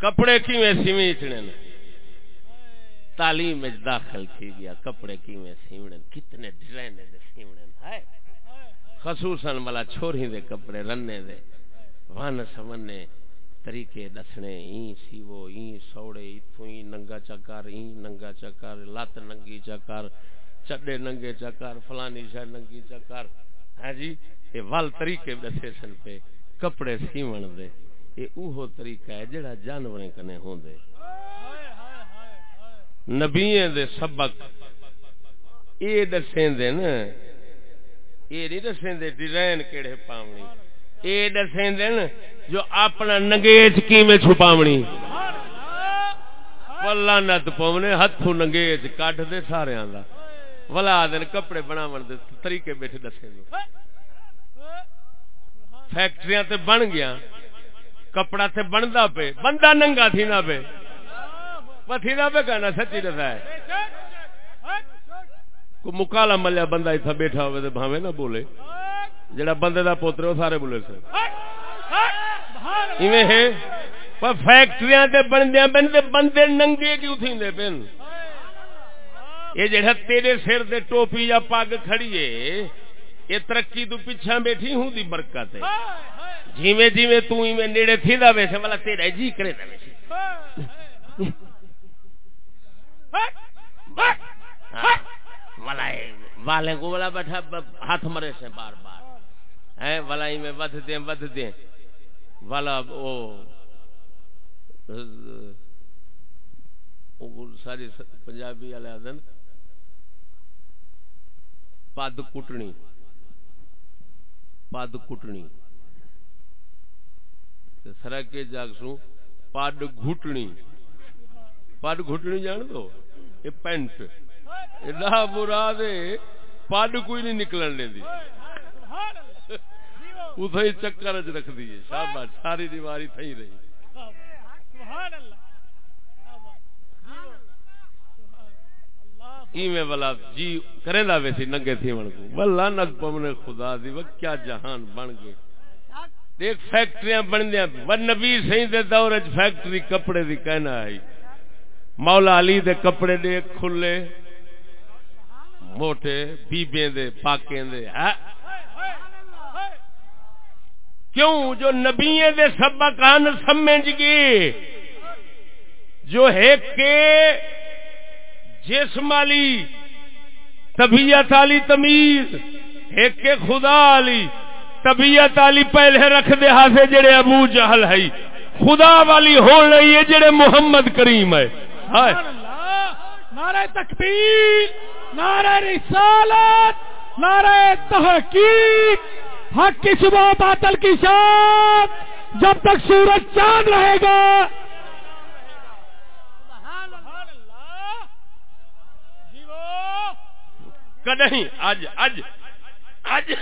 کپڑے کیویں سیویچنے تعلیم داخل تھی گیا، کپڑے کیویں سیونے کتنے ڈیزائن دے سیونے ہے خصوصاً ملا چھوری دے کپڑے رننے دے، ون سمنے طریقے دسنے این سیو این سوڑے ایتھوں ای ننگا چکر این ننگا چکر لات ننگی چکر، چڈے ننگے چکر، فلانی شہ ننگی چکر۔ ہے جی یہ ول طریقے دسے سن پہ کپڑے سیون دے۔ یہ اوہو طریقہ ہے جڑا جانوریں کنے ہوندے۔ نبییں دے سبق۔ اے دسیں دے نا، اے نہیں دسیں دے ڈیزائن کیڑے پاونی اے دسیں دے نا، جو اپنا ننگیج کی میں چھپاونی واللہ نت پونے ہتھوں ننگیج کٹ دے سارے آندا ولا دن کپڑے بنا طریقے بیٹھے دسے فیکٹریاں تے بن گیا۔ کپڑا تے بندا پے بندہ ننگا تھی نہ پے۔ پتھی نہ پہ کہنا سچی دسا ہے۔ کو مکالا ملیا بندہ اتنا بیٹھا ہوئے تے بھاوے نہ بولے۔ جڑا بندے دا پوتر وہ سارے بولے سے ایویں ہے۔ پر فیکٹریاں تے بندے بندے بندے ننگے کیوں تھیندے پن یہ جڑا تیرے سر دے ٹوپی یا پگ کھڑی ہے یہ ترقی تو پیچھا بیٹھی ہوں دی برکت ہے۔ جیویں جیویں تو ایویں نیڑے تھیندا ویسے والا تیرا جی کرے دا ویسے۔ والے کو والا بیٹھا ہاتھ مرے سے بار بار۔ ہے والا میں ود دیں ود دیں والا او ساری پنجابی والے آدن پد کٹنی۔ پد کٹنی سرک کے جاگ سو پد گھٹنی۔ پد گھٹنی جان دو؟ یہ پینٹ۔ ایڈا برا دے پڈ کوئی نہیں نکلن لیں دی۔ اتو ہی چکر چ رکھ دیے۔ شاباش، ساری دیواری تھی رہی۔ سبحان اللہ۔ ایویں والا جی کرے دا ویسی ننگے تھی من کو۔ واللہ نت پمنے خدا دی، وہ کیا جہان بن گئے۔ دیکھ فیکٹریاں بن دیا۔ ون نبی سہی دے دور وچ فیکٹری کپڑے دی کہنا ہے۔ مولا علی دے کپڑے دے کھلے۔ موٹے بیبے دے پاکیں دے۔ ہاں کیوں؟ جو نبی دے سبق ہن سمجھ گئے۔ جو ہے کہ جسم والی طبیعت والی تمیز، ایک خدا والی طبیعت والی پہلے رکھ دے ہاسے جڑے ابو جہل ہے۔ خدا والی ہو رہی ہے جڑے محمد کریم ہے۔ نعرہ تکبیر، نعرہ رسالت، نعرہ تحقیق، حق کی صبح باطل کی شام جب تک سورج چاند رہے گا کدیں اج اج اج۔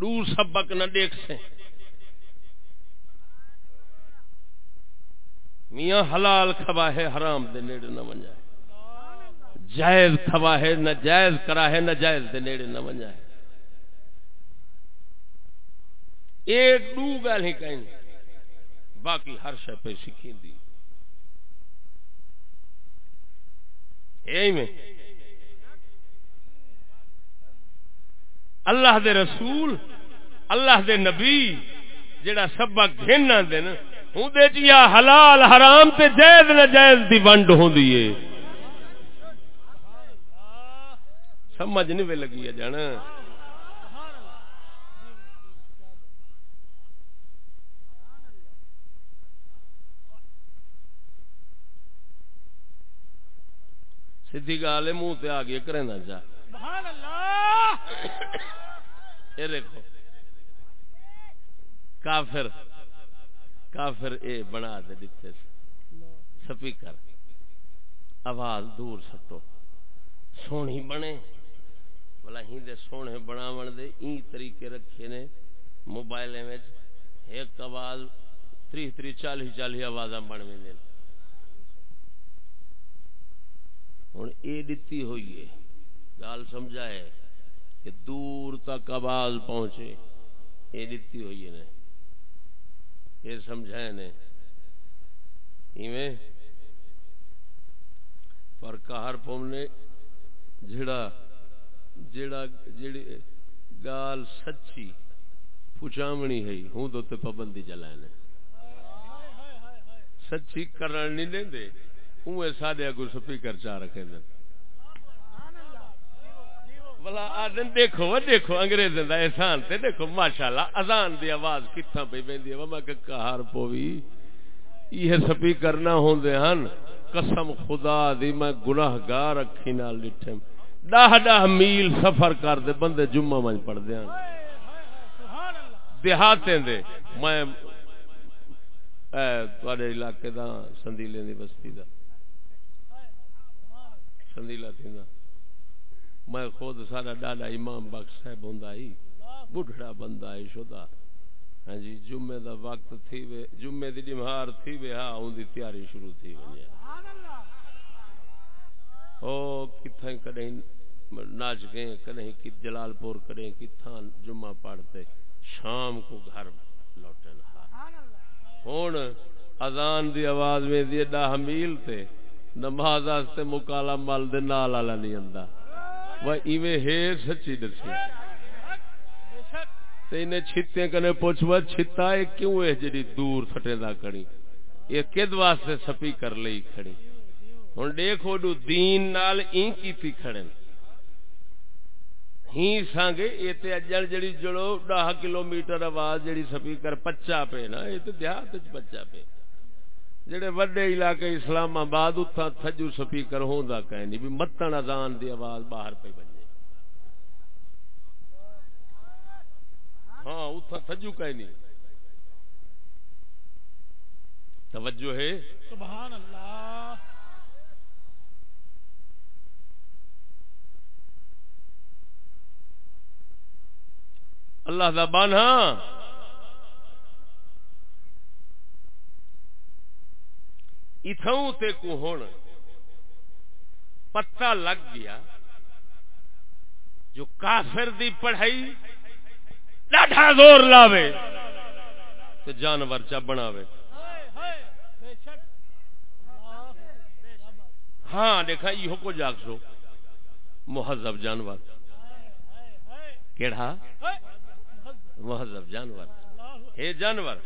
دور سبق نہ دیکھ سے میاں حلال کھوا ہے، حرام دے نیڑے نہ ونجا جائز کھوا ہے، نہ جائز کرا ہے، نہ جائز دے نیڑے نہ ونجا ایک دو گل ہی کہیں۔ باقی ہر شے پہ سکھی دی۔ میں اللہ دے رسول، اللہ دے نبی، جڑا سبق گھننا دن ہوں دے جی چیا حلال حرام تے جائز نجائز دی ونڈ ہوندی ہے سمجھ نہیں وے لگی ہے جانا سیدھی گال منہ تے آ گئی کریں چاہ یہ دیکھو۔ کافر کافر اے بنا دے دیتے سپیکر آواز دور سٹو۔ سونی بنے۔ بلا ہی دے سونے بنا دے این طریقے رکھے نے۔ موبائل ایک آواز تری تری چالی چالی آواز بن دے ہوں یہ دتی ہوئی ہے۔ گال سمجھا ہے کہ دور تک آواز پہنچے۔ یہ دتی ہوئی ہے یہ سمجھائے نے ایویں پر کہر پوم نے جڑا جڑا جڑی گال سچی پچامنی ہے، ہوں تو پابندی چلائے سچی کرن نہیں دے۔ اوے سادے اگو سپیکر چا رکھے دے۔ بلا آدن دیکھو وہ دیکھو انگریز دا احسان تے دیکھو، ماشاءاللہ، اذان دی آواز کتھاں پہ ویندی ہے۔ میں کہ کہار پوی یہ سپیکر نہ ہوندے ہن۔ قسم خدا دی، میں گناہگار اکھی نال لٹھے۔ ڈاہ ڈاہ میل سفر کر دے، بندے جمعہ من پڑھ دے ہن۔ دیہاتیں دے، میں، اے، تواڈے علاقے دا سندیلے دی بستی دا۔ سندیلا تھیندا میں خود سارا ڈاڈا امام بخش صاحب ہوندا ہی، بڈھڑا بندہ ہے شدا ہاں جی جمعے دا وقت تھی وے جمعے دی ڈمہار تھی وے ہاں اون دی تیاری شروع تھی ونجے او، کتھیں کدیں ناچ گئے کدیں کی جلال پور کدیں کتھاں جمعہ پڑھتے شام کو گھر لوٹن ہاں ہن اذان دی آواز میں دی ڈاہ میل تے۔ نماز واسطے مکالا مل دے، نال والا نہیں آندا۔ وہ ایویں ہے سچی دسی۔ تے انہیں چھتے کنے پوچھوا چھتا ہے کیوں ہے جڑی دور سٹے دا کڑی یہ کد واسطے سپی کر لئی کھڑی؟ ہن دیکھو دو دین نال این کیتی کھڑن ہی سانگے اے تے اجل جڑی جڑو 10 کلومیٹر آواز جڑی سپیکر پچا پے نا اے تے دیہات وچ پچا پے۔ جڑے وڈے علاقے اسلام آباد اتھا تھجو سپیکر ہوندا کہیں بھی متن اذان دی آواز باہر پہ بنجے۔ ہاں اتھا تھجو کہیں توجہ ہے؟ سبحان اللہ اللہ دا بانہ اتھوں تے کو ہون۔ پتہ لگ گیا جو کافر دی پڑھائی ڈاڈا زور لاوے تو جانور چا بناوے۔ ہاں دیکھا یہ کو جاگ سو مہذب جانور۔ کیڑا مہذب جانور۔ ہے جانور،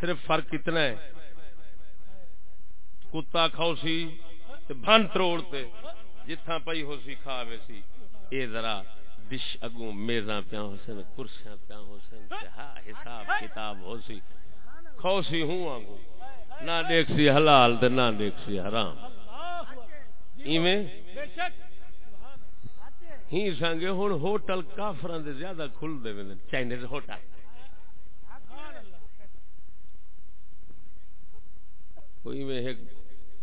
صرف فرق اتنا ہے۔ کتا کھاؤ سی بن تروڑ تے جتھا پئی ہو سی کھاوے سی۔ اے ذرا ڈش اگوں میزاں پیا ہو سن، کرسیاں پیا ہو سن ہاں حساب کتاب ہو سی۔ کھاؤ سی ہوں آگوں نہ دیکھ سی حلال تے نہ دیکھ سی حرام۔ ایویں؟ ہی سانگے ہن ہوٹل کافراں دے زیادہ کھل دے وین چائنیز ہوٹل۔ کوئی میں ایک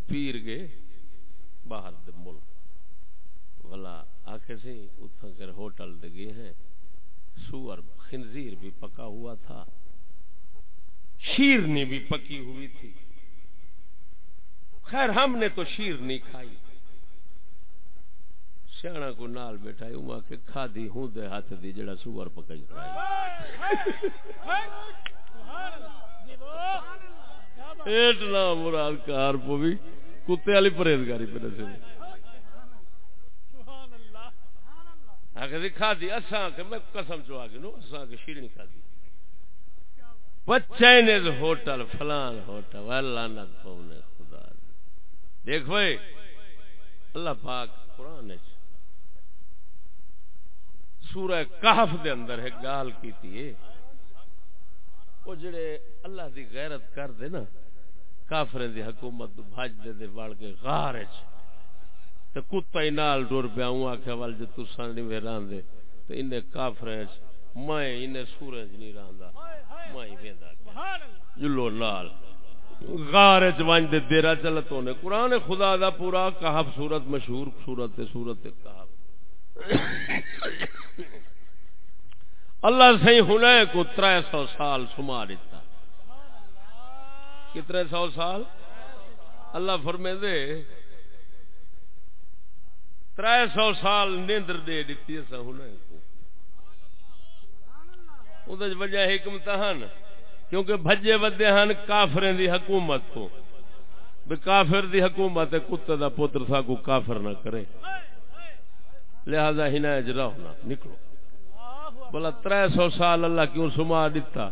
پیر گئے، باہر دے ملک۔ ولا آخر سے اتھا کر ہوٹل دے گئے ہیں۔ سور خنزیر بھی پکا ہوا تھا۔ شیرنی بھی پکی ہوئی تھی۔ خیر ہم نے تو شیر نہیں کھائی۔ سیاح کو نال بیٹھا ہوں کہ کھا دی ہوں دے ہاتھ دی جڑا سور پکائی کھائی ایٹنا مراد کار پو بھی کتے والی پرہیزگاری پہ دسے آخر کھا دی، اساں کہ میں قسم چو آگے نو، اساں کہ شیرنی کھا دی۔ چائنیز ہوٹل، فلان ہوٹل واللانت پونے خدا دیکھ بھائی، اللہ پاک قرآن سورہ کہف دے اندر ہے گال کی تھی وہ جڑے اللہ دی غیرت کر دے نا، کافریں دی حکومت بھاج دے دے وڑ کے غار وچ۔ تے کتا ہی نال ڈور پیا ہوں آکھیا ول جے تساں نہیں ویران دے تے انے کافریں وچ میں انے سورج نہیں رہندا۔ میں ہی ویندا جلو نال غار وچ ونج دے دیرا چلتوں نے قران خدا دا پورا کہف صورت مشہور صورت تے صورت کہف۔ اللہ سی ہنے کو تر سو سال سما دیتا۔ کتنے سو سال؟ اللہ فرمے دے تر سو سال نیندر دے دیتی ایسا ہنے کو وجہ حکمت ہن، کیونکہ بھجے ودے ہن کافریں دی حکومت کو۔ بے کافر دی حکومت کتے دا پتر سا کو کافر نہ کرے۔ لہذا ہی نہ ہونا، نکلو۔ بولا تر سو سال اللہ کیوں سما دیتا؟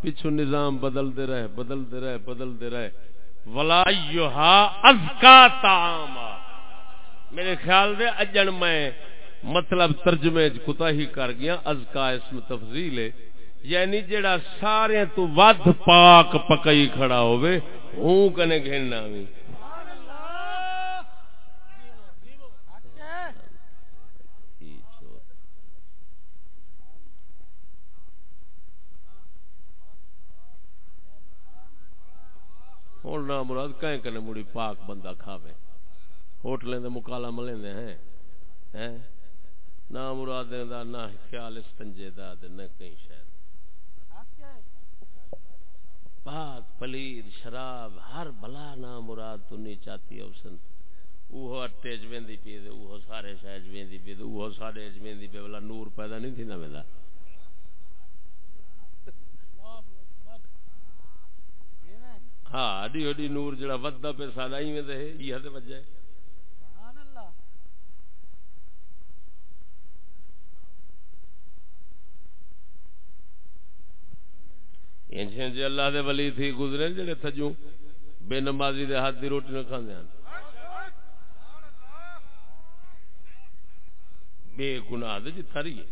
پچھو نظام بدلتے رہے بدلتے رہے بدلتے رہے۔ ولا ازکا تام میرے خیال دے اجن میں مطلب ترجمے کتا ہی کر گیا ازکا اس تفضیل ہے۔ یعنی جڑا سارے تو ود پاک پکئی کھڑا ہوئے ہوں کنے گھننا بھی ہوں نہ مراد کہیں کنے مڑی پاک بندہ کھاوے۔ ہوٹلیں دے مکالا ملیں دے ہیں۔ نہ مرادیں دا، نہ خیال استنجے دا دے، نہ کہیں شاید پاک پلید شراب، ہر بلا نہ مراد تو نہیں چاہتی اوسن۔ اوہو اٹے چ ویندی پی تے اوہو سارے شے چ ویندی پی تے اوہو سارے چ ویندی پی والا نور پیدا نہیں تھی تھیندا ویندا ہاں اڈی نور جڑا ودا پہ یہ تے وجہ ہے۔ انج اللہ۔ دے ولی تھی گزرے جڑے تھجو بے نمازی دے ہاتھ دی روٹی نہ کھاندے ہیں بے گناہ دے جتھا رہی ہے۔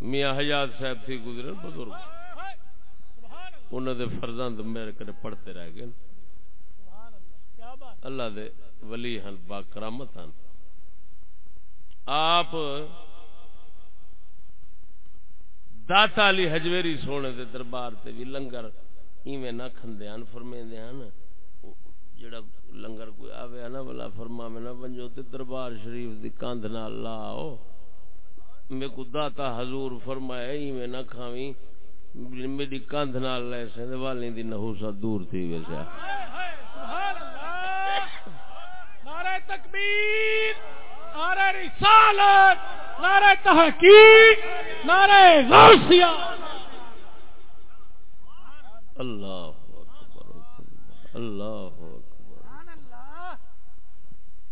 میاں حیات صاحب تھی گزرے بزرگ۔ انہوں دے فرزند میرے کنے پڑھتے رہ گئے۔ اللہ دے ولی ہن، با کرامت ہن۔ آپ داتا علی حجویری سونے دے دربار تے بھی لنگر ایویں نہ کھندے ان فرمیندے ہیں جڑا لنگر کوئی آوے نا بلا فرما میں نہ بنجو تے دربار شریف دی کاندھ نال لاؤ۔ میں کو داتا حضور فرمایا، ایویں نہ کھاویں۔ میری کاندھ نال لے تے والی دی نحوسا دور تھی ویسے۔ سبحان اللہ۔ نعرہ تکبیر نعرہ رسالت نعرہ تحقیق نعرہ غوثیہ۔ اللہ اکبر اللہ اکبر۔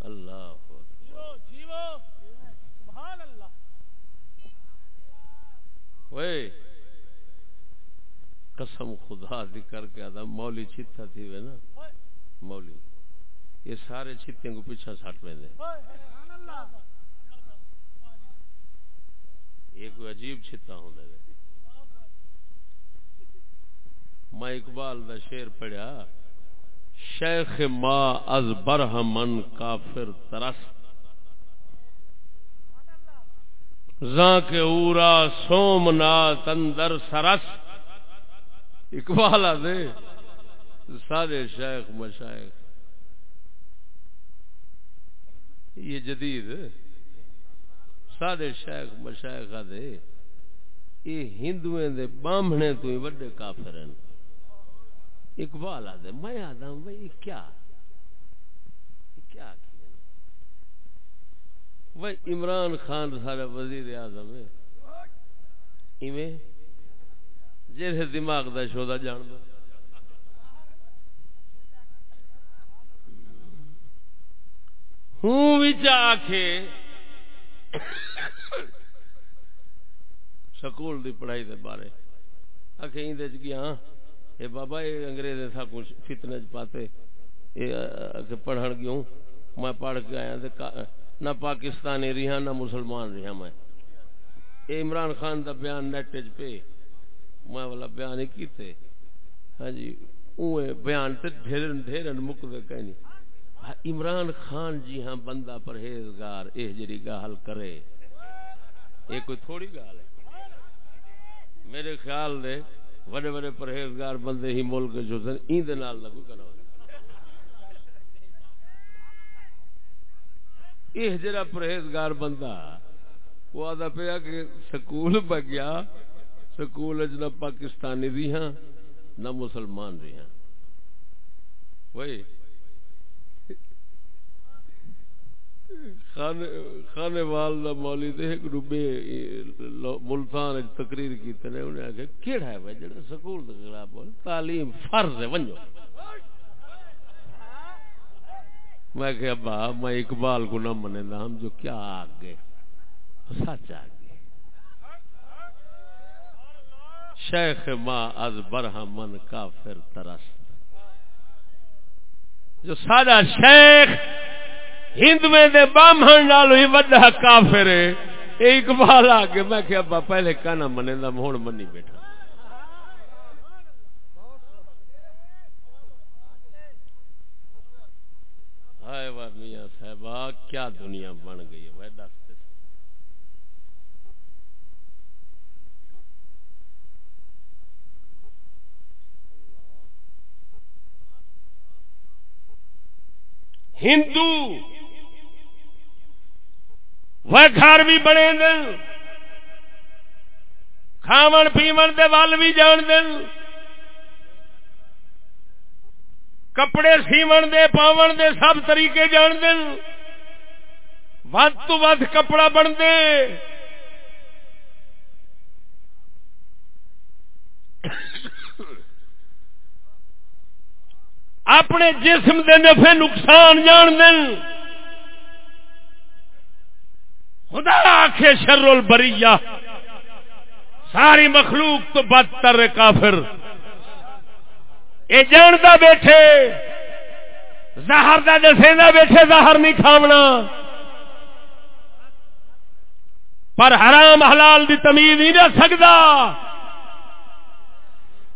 اللہ۔ قسم خدا دی کر کے آدھا، مولی چھتا تھی وے نا۔ مولی۔ یہ سارے چھتے کو پیچھا ساٹ میں دے۔ یہ کوئی عجیب چھتا ہوں دے۔ میں اقبال دا شیر پڑھیا، شیخ ما از برہمن کافر ترس۔ زاں کے اورا سوم نا تندر سرس۔ اقبال دے سارے شیخ مشائخ یہ جدید، سارے شیخ مشائخ دے یہ ہندویں دے بامنے تو ہی وڈے کافر ہیں۔ اقبال آدھے، میں آدھا ہوں، بھائی کیا؟ کیا بھائی، عمران خان سارا وزیر اعظم ہے ایویں؟ جیسے دماغ دا شودا جان دو۔ ہوں بھی چاہ کے سکول دی پڑھائی دے بارے۔ آخے اندے گیا ہاں، اے بابا، اے انگریز تھا کچھ فتنے چ پاتے۔ اے پڑھن گیوں۔ میں پڑھ کے آیا تے نہ پاکستانی رہا نہ مسلمان رہا میں۔ اے عمران خان دا بیان نیٹ چ پہ میں والا بیان ہی کیتے۔ ہاں جی اوے بیان تے ڈھیرن ڈھیرن مک دے کہیں عمران خان جی ہاں بندہ پرہیزگار، اے جڑی گال کرے۔ یہ کوئی تھوڑی گال ہے۔ میرے خیال دے بڑے بڑے پرہیزگار بندے ہی ملک جو سن این دے نال لگو کرو یہ جڑا پرہیزگار بندہ، وہ آدھا پیا کہ سکول پہ گیا سکول نہ پاکستانی بھی ہاں نہ مسلمان بھی ہاں۔ وہی۔ خانے وال دا مولی دے ایک روبے ملتان تقریر کیتے نے، انہیں آگے کیڑا ہے بھائی جڑا سکول دے خلاف بول؟ تعلیم فرض ہے، ونجو۔ میں کہ ابا، میں اقبال کو نہ منے دا ہم جو کیا آگے۔ سچ آگے۔ شیخ ما از برہمن کافر ترست. جو سادہ شیخ ہندویں دے بامہن نالو ہی وڈا کافر ہے. ایک بال آ کے میں کہ ابا پہلے کہنا منے دا ہن منی بیٹھا. ہائے وا میاں صاحب کیا دنیا بن گئی ہے؟ دس۔ ہندو وہ گھر بھی بنے دن کھاون پیمن دے وال بھی جان دن کپڑے سیون دے، پاون دے، سب طریقے جان دن ود تو ود کپڑا بن دے۔ اپنے جسم دے نفے نقصان جان دن خدا آخے شر البریہ۔ ساری مخلوق تو بدتر کافر۔ یہ جانتا بیٹھے۔ زہر دا دسے بیٹھے زہر نہیں کھاونا۔ پر حرام حلال دی تمیز نہیں رہ سکتا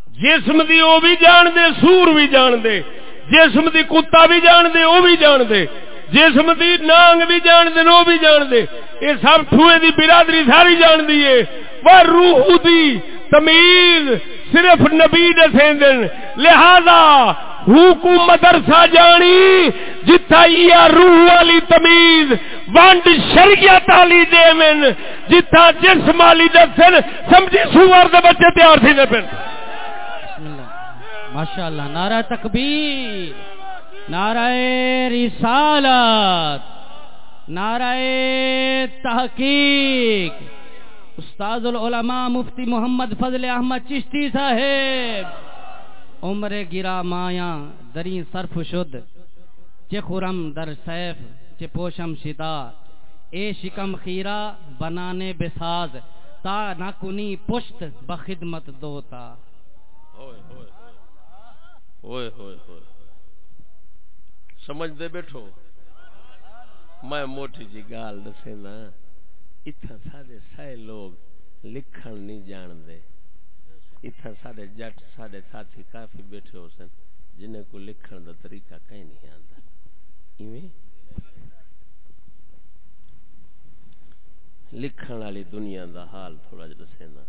جسم دی وہ بھی جان دے، سور بھی جان دے۔ جسم دی کتا بھی جان دے وہ بھی جان دے جسم دی نانگ بھی جان دے وہ بھی جان دے یہ سب ٹھوئے دی برادری ساری جان دی ہے۔ وہ روح دی تمیز صرف نبی دسیں دن لہذا حکومت مدرسہ جانی، جتھا یا روح والی تمیز ونڈ شریعت والی دے من جتھا جسم والی دسن سمجھی سوار دے بچے تیار تھی دے پن ماشاء اللہ نعرہ تکبیر، نعرہ رسالت، نعرہ تحقیق۔ استاد العلماء مفتی محمد فضل احمد چشتی صاحب، عمر گرا مایا دری صرف شد، چے خورم در سیف، چے پوشم شتا، اے شکم خیرہ بنانے بساز تا نہ کنی پشت بخدمت دوتا۔ ہوئے ہوئے ہوئے سمجھ دے بیٹھو۔ میں موٹی جی گال دسے نا اتنا سارے سائے لوگ لکھن نہیں جان دے اتنا سارے جٹ سارے ساتھی کافی بیٹھے ہو سن، جنہیں کو لکھن دا طریقہ کہیں نہیں آتا ایویں؟ لکھن والی دنیا دا حال تھوڑا جا دسے نا۔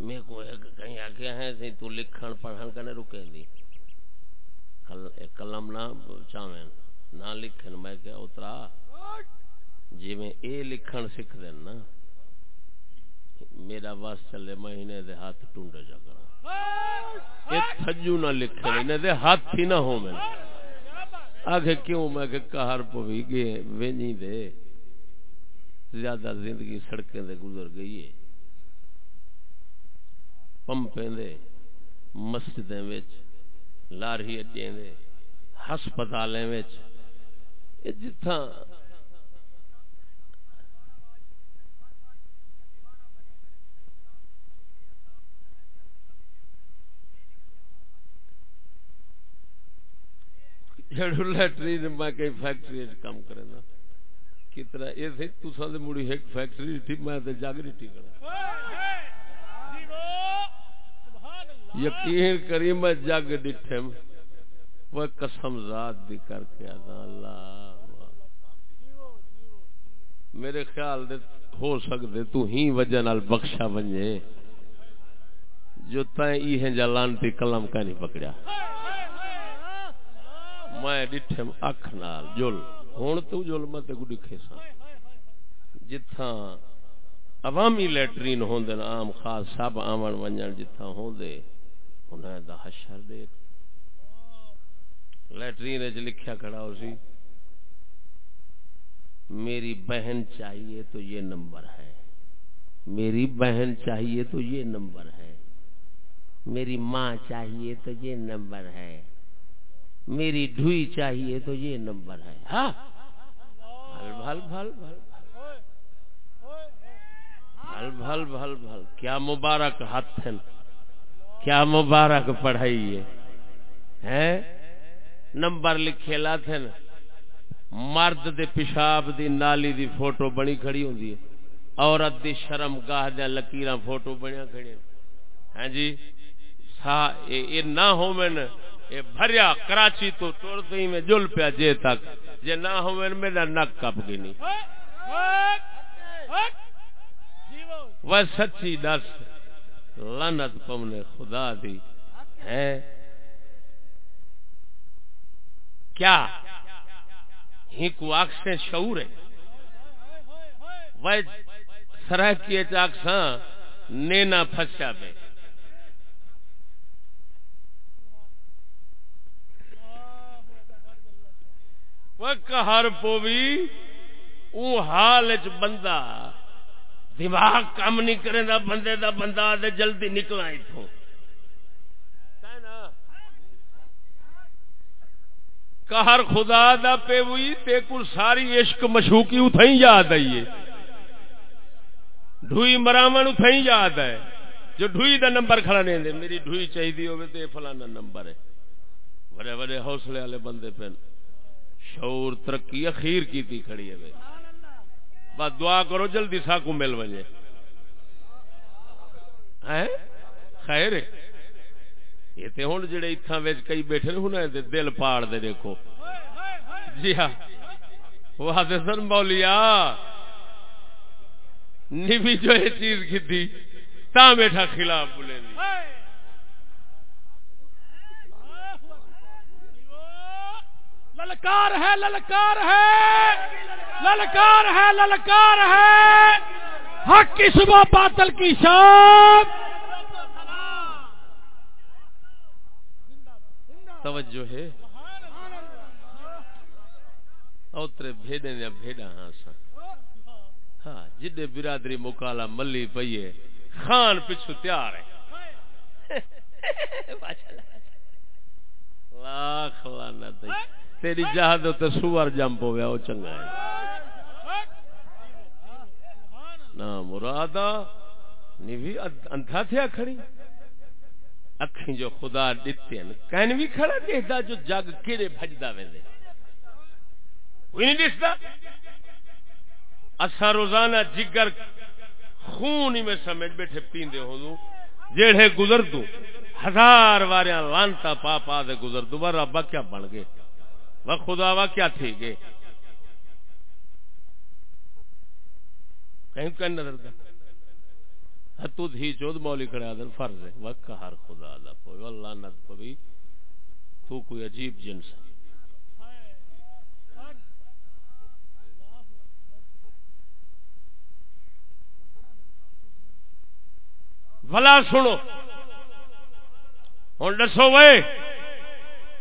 میں کو کہیں آگے ہیں تو لکھن پڑھن کنے رکے دی۔ قلم نہ چاہیں نہ لکھن۔ میں کہ اترا جی میں اے لکھن سکھ دین نا، میرا بس چلے مہینے دے ہاتھ ٹونڈے جگڑا اے تھجو نہ لکھن، انہیں دے ہاتھ ہی نہ ہو میں۔ آگے کیوں؟ میں کہ کہر پوی گئے وینی دے۔ زیادہ زندگی سڑکیں دے گزر گئی ہے۔ پمپیں دے مسجدیں وچ لاری اڈے ہسپتال جتھا لٹرین میں کئی فیکٹری کام کرے نا۔ کتنا یہ تھی تسا مڑی ایک فیکٹری تھی، میں جگ نہیں ٹھیک یقین کری میں جگ ڈٹھم وہ قسم ذات دی کر کے ادا اللہ میرے خیال دے ہو سکتے تو ہی وجہ نال بخشا بنجے۔ جو تائیں ای ہیں جلانتی کلم کا نہیں پکڑیا۔ میں ڈٹھم اکھ نال جل۔ ہون تو جل، میں تے کو ڈکھے سا جتھاں عوامی لیٹرین ہوندن عام خاص سب آمن ونجن جتھاں ہوندے۔ انہیں دا حشر دیکھ لیٹرین لکھیا کھڑا ہو سی میری بہن چاہیے تو یہ نمبر ہے میری بہن چاہیے تو یہ نمبر ہے میری ماں چاہیے تو یہ نمبر ہے میری ڈھوئی چاہیے تو یہ نمبر ہے ہاں بھل بھل بھل بھل بھل بھل بھل کیا مبارک ہاتھ کیا مبارک پڑھائی ہے؟ نمبر لکھے لا تھے مرد دے پیشاب دی نالی دی فوٹو بنی کھڑی ہوں دی عورت دی شرم گاہ دیا لکیران فوٹو بنیا کھڑی ہیں۔ جی؟ سا اے نہ ہو میں اے بھریا کراچی تو ٹورتی میں جل پیا جے تک۔ جے نہ ہو میں میرا نک کپ گنی۔ وہ سچی دس۔ لانت پمنے خدا دی، ہے؟ کیا؟ ہی کو آکسیں شعور ہے۔ وہ سرح کیے چاکساں نینا پھسیا بے ہر پوی او حال چ بندہ دماغ کام نہیں کرے دا بندے دا بندہ دے جلدی نکلا اتوں کہر خدا دا پہ ہوئی تے کو ساری عشق مشوقی اتھائی یاد آئیے ڈھوئی مرامن اتھائی یاد ہے۔ جو ڈھوئی دا نمبر کھڑا نہیں دے، میری ڈھوئی چاہیے ہوئے تے فلانا نمبر ہے۔ بڑے بڑے حوصلے والے بندے پہ شعور ترقی اخیر کی تھی کھڑی ہے بس دعا کرو، جلدی سا کو مل وجے۔ خیر یہ تو ہوں جڑے اتنا کئی بیٹھے ہونا دل پاڑ دے دیکھو۔ جی ہاں۔ وہ سن بولیا نبی جو یہ چیز کی تھی تا بیٹھا خلاف بولے للکار ہے للکار ہے۔ للکار ہے للکار ہے۔ حق کی صبح، باطل کی شام۔ توجہ ہے۔ اوترے بھیڑے نے، بھیڑا ہاں سا۔ ہاں جڈے برادری مکالا ملی پئیے خان پچھو تیار ہے۔ لاکھ لعنت تیری جہاد تے سوار جمپ ہو گیا وہ چنگا ہے۔ نا مرادا نیوی اندھا تھیا کھڑی اکھیں جو خدا دیتے ہیں، کہن بھی کھڑا دیتا جو جگ کیڑے بھجدا ویندے کوئی نہیں دستا؟ اسا روزانہ جگر خون ہی میں سمجھ بیٹھے پیندے ہو دوں جیڑے گزر دوں۔ ہزار واریاں لانتا پا پا دے گزر دوں بار ربا کیا بن گئے۔ وہ خدا وا کیا تھی گے؟ کہیں کہ نظر دا تو دھی چود مولی کھڑے آدھر فرض ہے۔ وقت ہر خدا دا پوئی واللہ نت پوئی تو کوئی عجیب جنس ہے۔ بھلا سنو۔ ہوں دسو وے۔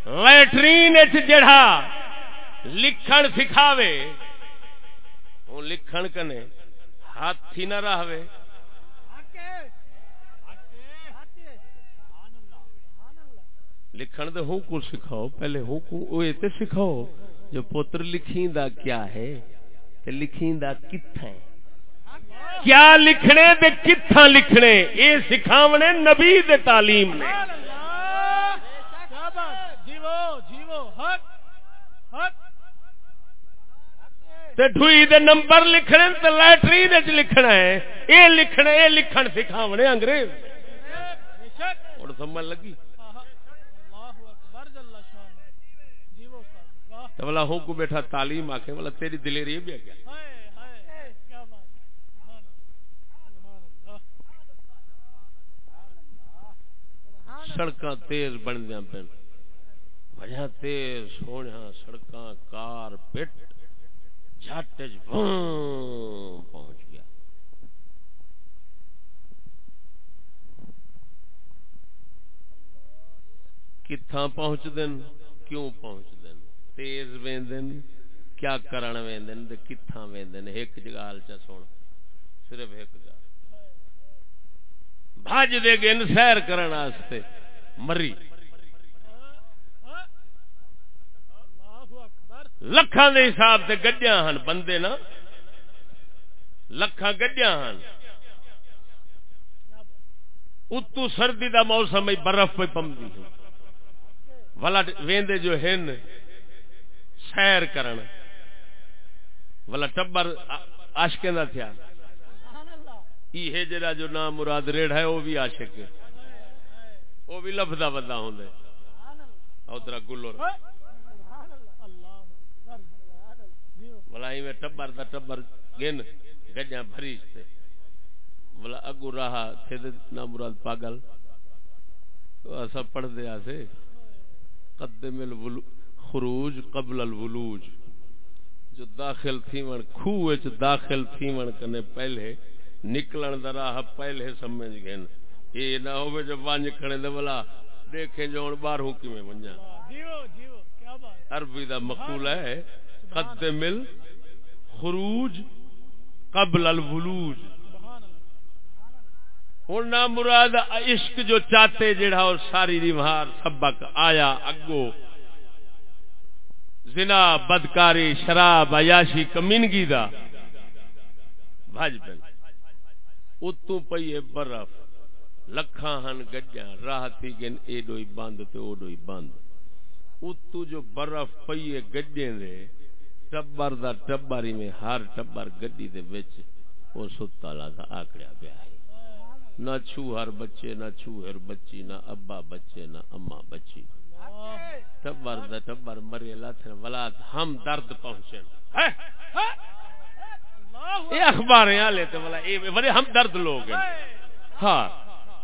لٹرین جڑا لکھن سکھاوے وہ لکھن کنے ہاتھ ہی نہ رہے لکھن دے ہوں کو سکھاؤ پہلے ہوں کو اے تے سکھاؤ جو پوتر لکھیں دا کیا ہے تے لکھیں دا کتھا ہے کیا لکھنے دے کتھا لکھنے اے سکھاونے نبی دے تعلیم نے ڈوئی دے نمبر لکھنے تے تو لٹری لکھنا ہے۔ یہ لکھنا یہ لکھن سکھاونے انگریز۔ اور سمجھ لگی؟ تو بلا ہوں کو بیٹھا تعلیم آ کے بلا تیری دلیری بھی آ سڑکاں تیز بن دیا پہ وجہ تیز سونے سڑکاں کار پٹ۔ جھٹ پہنچ گیا۔ کتھاں پہنچ دن کیوں پہنچ دن تیز ویندن کیا کرن ویندن تے کتھاں ویندن ایک جگہ چا سن صرف ایک جگہ بھاج دے گن سیر کرن واسطے، مری۔ لکھان دے حساب سے گڈیا ہن، بندے نا۔ لکھان گڈیا ہن۔ اتو سردی دا موسم برف پہ پمدی والا ویندے جو ہن، سیر کرن۔ والا ٹبر عاشقیں دا تھیا یہ جڑا جو نام مراد ریڑ ہے وہ بھی عاشق ہے۔ وہ بھی لفظہ بندہ ہوندے ادھر گلو میں ٹبر دا ٹبر گن گجا بھریش تے۔ بلا اگو رہا تھے مراد پاگل۔ ایسا پڑھ دیا سے۔ قدم الخروج قبل الولوج۔ جو داخل تھی خوہ چ داخل تھی من کنے پہلے نکلن دا راہ پہلے سمجھ گئے یہ نہ ہوے جو وانج کھڑے دے بلا دیکھیں جو ہن باہر ہوں کیویں ونجا جیو جیو کیا بات۔ عربی دا مقولہ ہے۔ قدم الخروج قبل الولوج۔ ہوں نہ مراد عشق جو چاہتے جڑا اور ساری ریوہار سبق آیا اگو۔ زنا، بدکاری، شراب، عیاشی، کمینگی دا۔ بھج پہ اتو پئی برف۔ لکھاں ہن گجاں راہ تھی گن ایڈوئی بند تے اوڈوئی بند۔ اتو جو برف پئی گجیں دے ٹبر دا ٹبری میں، ہر ٹبر گڈی دے وچ او ستا لا دا آکڑیا پیا ہے۔ نہ چھوہر بچے، نہ چھوہر بچی، نہ ابا بچے، نہ اما بچی۔ ٹبر دا ٹبر مرے لاتھن ولاد ہم درد پہنچے یہ اخباریں آلے تے ولا اے بڑے ہم درد لوگ ہیں۔ ہاں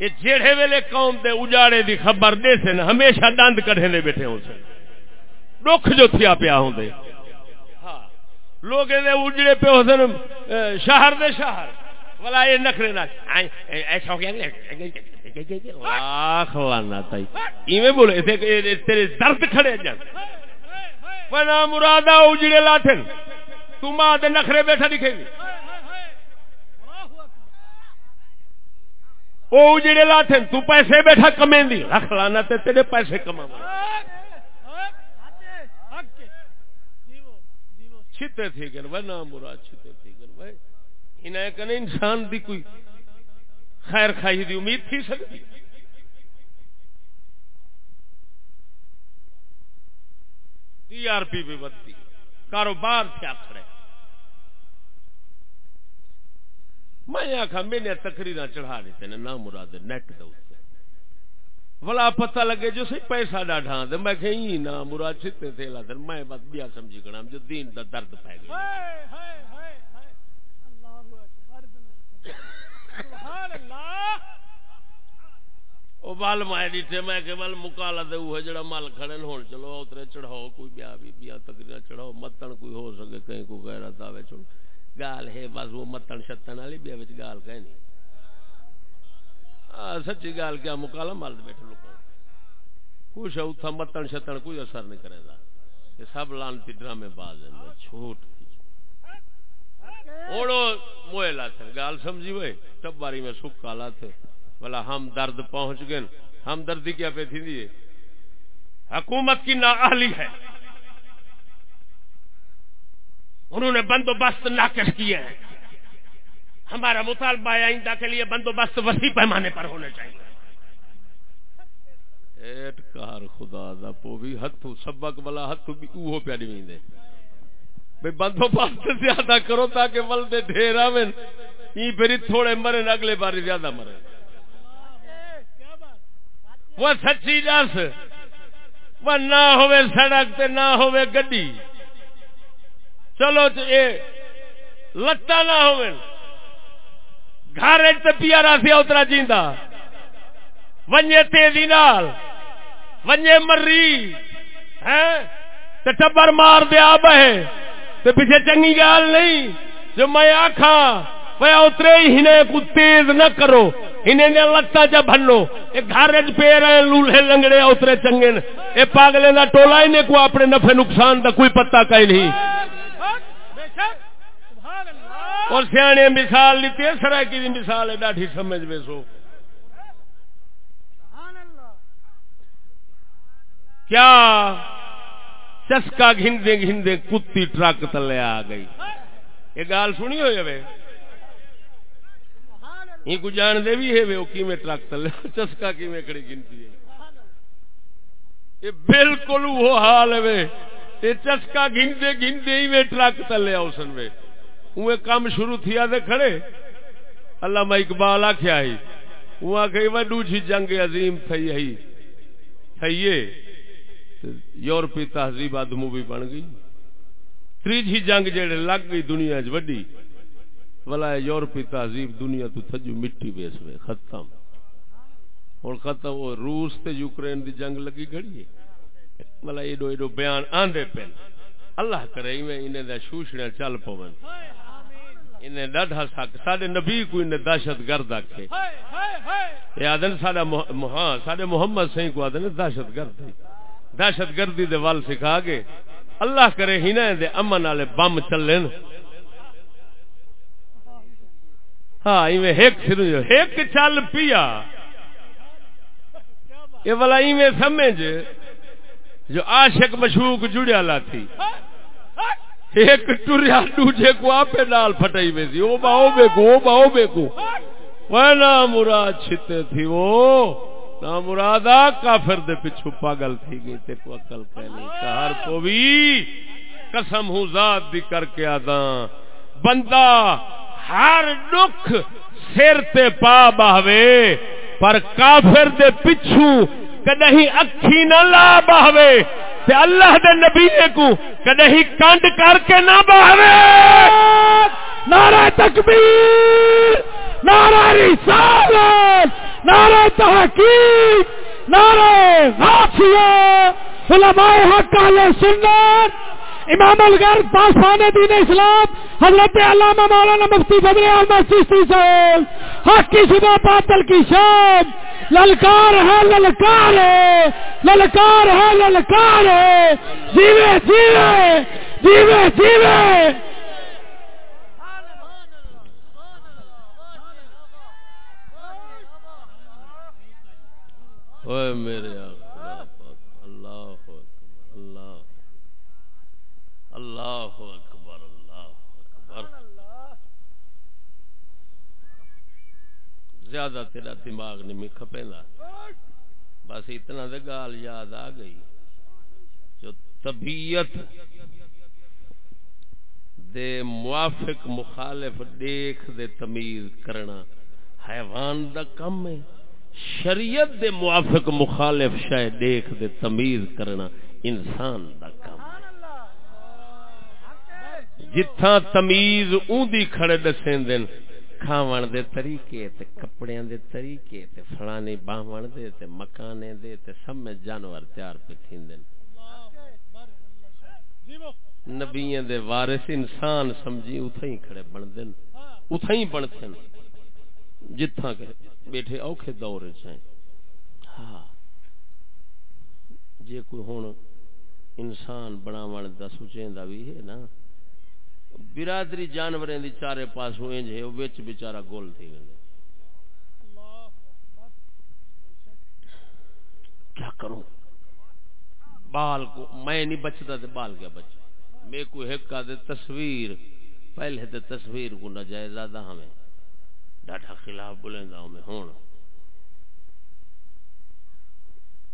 یہ جیڑے ویلے قوم دے اجاڑے دی خبر دے سن، ہمیشہ دند کڈھے دے بیٹھے ہوں سن۔ دکھ جو تھیا پیا ہوں دے۔ لوگ اجڑے پہ ہو سن شہر دے شہر۔ ولا یہ نخرے نہ۔ ایسا ہو گیا تائی۔ ایویں بولے تیرے درد کھڑے جان پنا مرادا اجڑے لاتن تو ماں دے نخرے بیٹھا دکھے گی۔ او اجڑے لاتن تو پیسے بیٹھا کمیں دی۔ رکھ لانا تے تیرے پیسے کما چھتے تھی گن وہ نام مراد چھتے تھی گن بھائی انہیں انسان دی کوئی خیر خاہی دی امید تھی سکتی۔ ٹی آر پی بھی بدتی کاروبار کیا کھڑے۔ میں آخا میں نے تقریر چڑھا دیتے ہیں نام مراد نیٹ دے ولا پتہ لگے جو سی پیسہ ڈاڈا دے۔ میں کہ نہ مراد چھتے تھے لا میں بس بیا سمجھی گنا جو دین دا درد پہ گئی او بال مائے میں کہ مکالا دے وہ جڑا مال کھڑے ہون چلو اترے چڑھاؤ کوئی بیا بھی بیا تقریر چڑھاؤ۔ متن کوئی ہو سکے کہیں کو غیرت آوے چلو۔ گال ہے بس وہ متن شتن والی بیا وچ گال کہیں نہیں۔ سچی گال کیا مکالا مال لوگ کچھ اتھا متن شتن کوئی اثر نہیں کرے گا۔ یہ سب لانتی ڈرامے باز ہیں چھوٹ اوڑو موئے لاتے گال سمجھی ہوئے تب باری میں سکھ کالا تھے بلا ہم درد پہنچ گئے۔ ہم دردی کیا پہ تھی دیئے؟ حکومت کی نااہلی ہے۔ انہوں نے بندوبست ناقص کیے ہیں۔ ہمارا مطالبہ آئندہ کے لیے بندوبست وسیع پیمانے پر ہونے چاہیے۔ ایٹ کار خدا دا پو بھی ہتھو سبق والا ہتھو بھی اوہو پیاری میں دے بھئی بندو بندوبست زیادہ کرو تاکہ ولدے ڈھیر آویں یہ پھر تھوڑے مرن، اگلے بار زیادہ مرن۔ وہ سچی دس۔ وہ نہ ہوئے سڑک تے نہ ہوئے گڈی۔ چلو جی، اے لتا نہ ہوئے۔ گھر تے پیارا سی اترا جیندا۔ ونجے تیزی نال۔ ونجے مری ہیں؟ تے ٹبر مار دیا بہے تے پیچھے چنگی گال نہیں، جو میں آکھا وہ اترے ہی کو تیز نہ کرو۔ انہیں نے لگتا جب بھنو۔ اے گھر وچ پے رہے، لولہے لنگڑے اترے چنگے اے پاگلے دا ٹولا ہی کو اپنے نفع نقصان دا کوئی پتہ کہیں نہیں اور سیانے مثال لیتی ہے سرائے کی مثال ہے ڈاٹھی سمجھ بے سو کیا؟ چسکا گھندے گھندے کتی ٹرک تلے آ گئی۔ یہ گال سنی ہو جائے یہ کو جان دے بھی ہے وہ کیویں ٹرک تلے؟ چسکا کیویں کھڑی گنتی ہے؟ یہ بالکل وہ حال ہے یہ چسکا گھندے گھندے ہی میں ٹرک تلے اوسن میں وہ کام شروع تھیا دے کھڑے۔ اللہ میں اقبال آخیا ہی وہ آخری وہ دوجھی جنگ عظیم تھی ہی تھئیے۔ یورپی تہذیب ادمو بھی بن گئی۔ تیجی جنگ جڑے لگ گئی دنیا چ وڈی بلا یورپی تہذیب دنیا تو تھجو مٹی بیس وے ختم۔ ہوں ختم وہ روس تے یوکرین دی جنگ لگی کھڑی ہے۔ بلا ایڈو ایڈو بیان آندے پین اللہ کرے میں انہیں دا شوشنے چل پون انہیں ڈاڈا سک سارے نبی کو انہیں دہشت گرد آکھے۔ یہ ہاں سارے محمد سہی کو آدن دہشت گرد دہشت گردی دے وال سکھا گے اللہ کرے ہی نہ دے امن والے بم چلن۔ ہاں ایویں ایک سر ایک چل پیا۔ یہ والا ایویں سمجھ جو عاشق مشوق جڑیا لا تھی۔ ایک ٹریا دوجے کو آپ نال پھٹائی میں سی۔ او با او بے کو، او با او بے کو۔ وہ نا مراد چھتے تھی وہ۔ نا مرادا کافر دے پچھو پاگل تھی گئی، تے کو عقل کہنے کہر کو بھی قسم ہوں ذات دی کر کے آداں۔ بندہ ہر دکھ سر تے پا باہوے پر کافر دے پچھو کدہی اکھی نہ لا باہوے تے اللہ دے نبی کو کدہی کانڈ کر کے نہ باہوے نعرہ تکبیر، نعرہ رسالت۔ نعرہ تحقیق، نعرہ غافیہ علماء حق، اہل سنت، امام الغرب پاسبان دین اسلام، حضرت علامہ مولانا مفتی فضل احمد چشتی صاحب، حق کی صبح باطل کی شام للکار ہے للکار ہے للکار ہے للکار ہے، جیوے جیوے جیوے جیوے۔ اوے میرے خدا پاک، اللہ اکبر، اللہ اللہ اکبر اللہ اکبر، زیادہ تیرا دماغ نہیں کھپے بس اتنا دے گال یاد آ گئی جو طبیعت دے موافق مخالف دیکھ دے تمیز کرنا حیوان دا کم ہے۔ شریعت دے موافق مخالف شاید دیکھ دے تمیز کرنا انسان دا کم جتھاں تمیز اوندی کھڑے دسیں دن کھاون دے طریقے تے، کپڑیاں دے طریقے تے، فلانے باہون دے تے، مکانے دے تے، سب میں جانور تیار پہ تھیندن نبییں دے وارث انسان سمجھی اتھیں کھڑے بن دن اتھیں بن تھن جتھاں کہ بیٹھے اوکھے دور ہاں۔ جے کوئی ہون انسان بناون دا سوچیں دا بھی ہے نا برادری جانوریں دی چارے پاس ہوئے جے وہ وچ بیچارہ گول تھی گئے۔ کیا کروں؟ بال کو میں نہیں بچتا تے بال کیا بچ میں کو ایک کا دے تصویر پہلے تے تصویر کو نہ جائے زیادہ ہمیں ڈاٹا خلاف بلندا میں ہون۔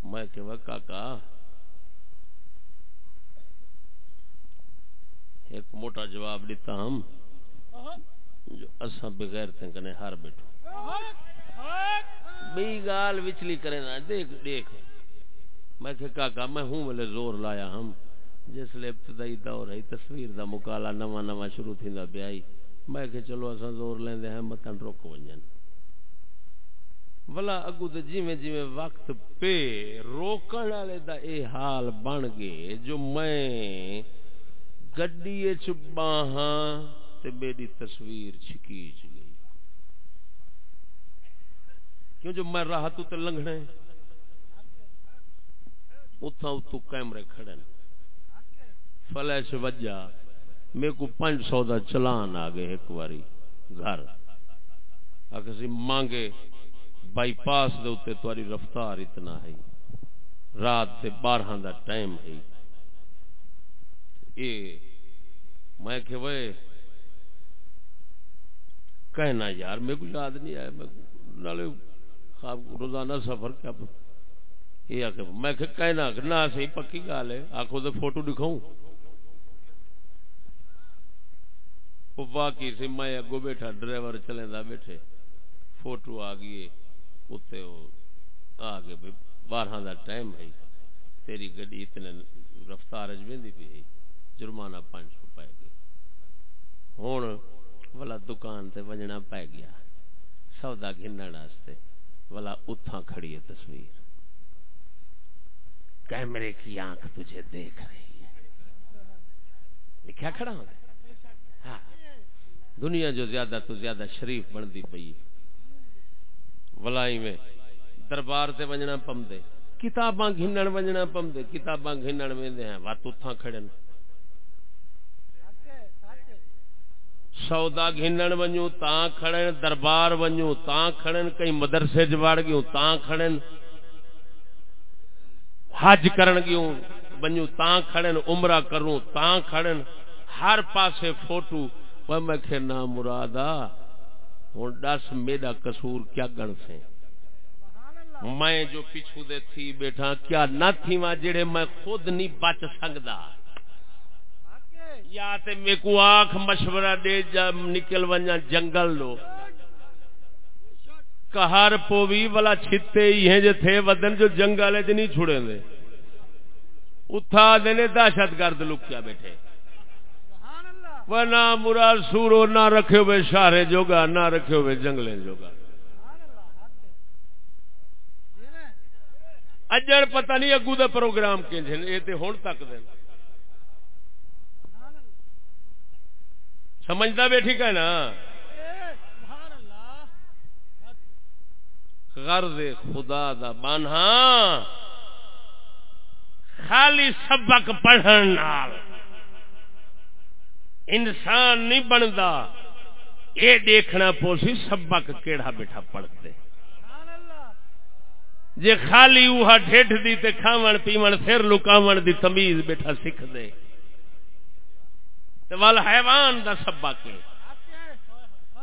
میں کہ وہ کاکا، ایک موٹا جواب دیتا ہم، جو اساں بغیر تے کنے ہر بیٹھو۔ بی گال وچلی کرے نا، دیکھ دیکھ۔ میں کہ کاکا، میں ہوں ملے زور لایا ہم۔ جس لے ابتدائی دور ہے، تصویر دا مکالا نواں نواں شروع تھیندا بیائی میں کہ چلو اساں زور لیندے ہیں، متن روک ونجن۔ ولا اگو تے جویں جویں وقت پہ روکن والے دا اے حال بن گئے جو میں گڈی باہاں تے میری تصویر چھکیچ گئی۔ کیوں جو میں راہ تو تے لنگھنے؟ اتھا اتو کیمرے کھڑے فلیش وجہ۔ میرے کو پانچ سو دا چلان آ گئے ایک واری گھر۔ اکسی مانگے، بائی پاس دے اتے تواری رفتار اتنا ہے۔ رات تے بارہاں دا ٹائم ہے۔ اے، میں کہ وہ کہنا یار، میرے کو یاد نہیں آیا، میں نالے خواب روزانہ سفر کیا۔ یہ آخر میں کہ کہنا، نہ، صحیح پکی گال ہے۔ آخو فوٹو دکھاؤں۔ وہ باقی سی میں اگو بیٹھا، ڈرائیور چلے دا بیٹھے۔ فوٹو آ گئی اتنے وہ آ گئے بارہ دا ٹائم ہے تیری گڈی اتنے رفتار اجوی پی جرمانہ پانچ سو پائے گی ہوں والا دکان تے وجنا پی گیا۔ سودا گھنن واسطے والا اتھاں کھڑی ہے تصویر۔ کیمرے کی آنکھ تجھے دیکھ رہی ہے۔ لکھا کھڑا ہوں؟ دنیا جو زیادہ تو زیادہ شریف بنتی پئی. ولائی میں دربار تے وجنا پم دے کتاباں گھنن وجنا پم دے کتاباں گھنن ویندے ہیں. وات اتھاں کھڑن. سودا گھنن ونجو، تاں کھڑن. دربار ونجو، تاں کھڑن. کئی مدرسے جوڑ گیوں، تاں کھڑن. حج کرن گیوں ونجو، تاں کھڑن. عمرہ کروں، تاں کھڑن. ہر پاسے فوٹو وہ میں کہ نا مرادا ہوں دس میرا قصور کیا گن سے؟ میں جو پچھو دے تھی بیٹھا، کیا نہ تھی ماں جڑے میں خود نہیں بچ سکتا؟ یا تے میں کو آنکھ مشورہ دے جا، نکل ونجا جنگل لو کہار پووی والا چھتے ہی ہیں جو تھے، ودن جو جنگل ہے نہیں چھوڑے دے۔ اتھا دینے دہشت گرد لکیا بیٹھے۔ وہ نہ مراد سورو نہ رکھے ہوئے شارے جوگا، نہ رکھے ہوئے جنگلے جوگا۔ اجڑ پتہ نہیں اگو دا پروگرام کے یہ تے ہون تک دیں سمجھتا بیٹھی کا نا؟ غرض خدا دا بانہا خالی سبق پڑھن نال۔ انسان نہیں بنتا۔ یہ دیکھنا پوسی سبق کیڑا بیٹھا پڑھتے۔ جے خالی اوہا ڈھڈ دی تے کھاون پیون سر لکاون دی تمیز بیٹھا سکھ دے تے وال حیوان دا سبق ہے۔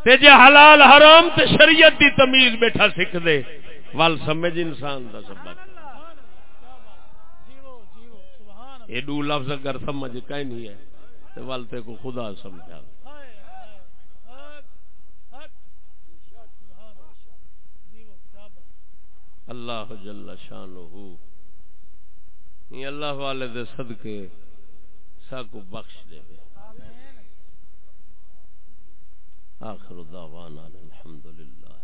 تے جے حلال حرام تے شریعت دی تمیز بیٹھا سکھ دے وال سمجھ انسان دا سبق۔ یہ دو لفظ اگر سمجھ کہیں نہیں ہے۔ تو والتے کو خدا سمجھا اللہ جل شانہ یہ اللہ والے دے صدقے سا کو بخش دے۔ آخر دعوانا الحمدللہ۔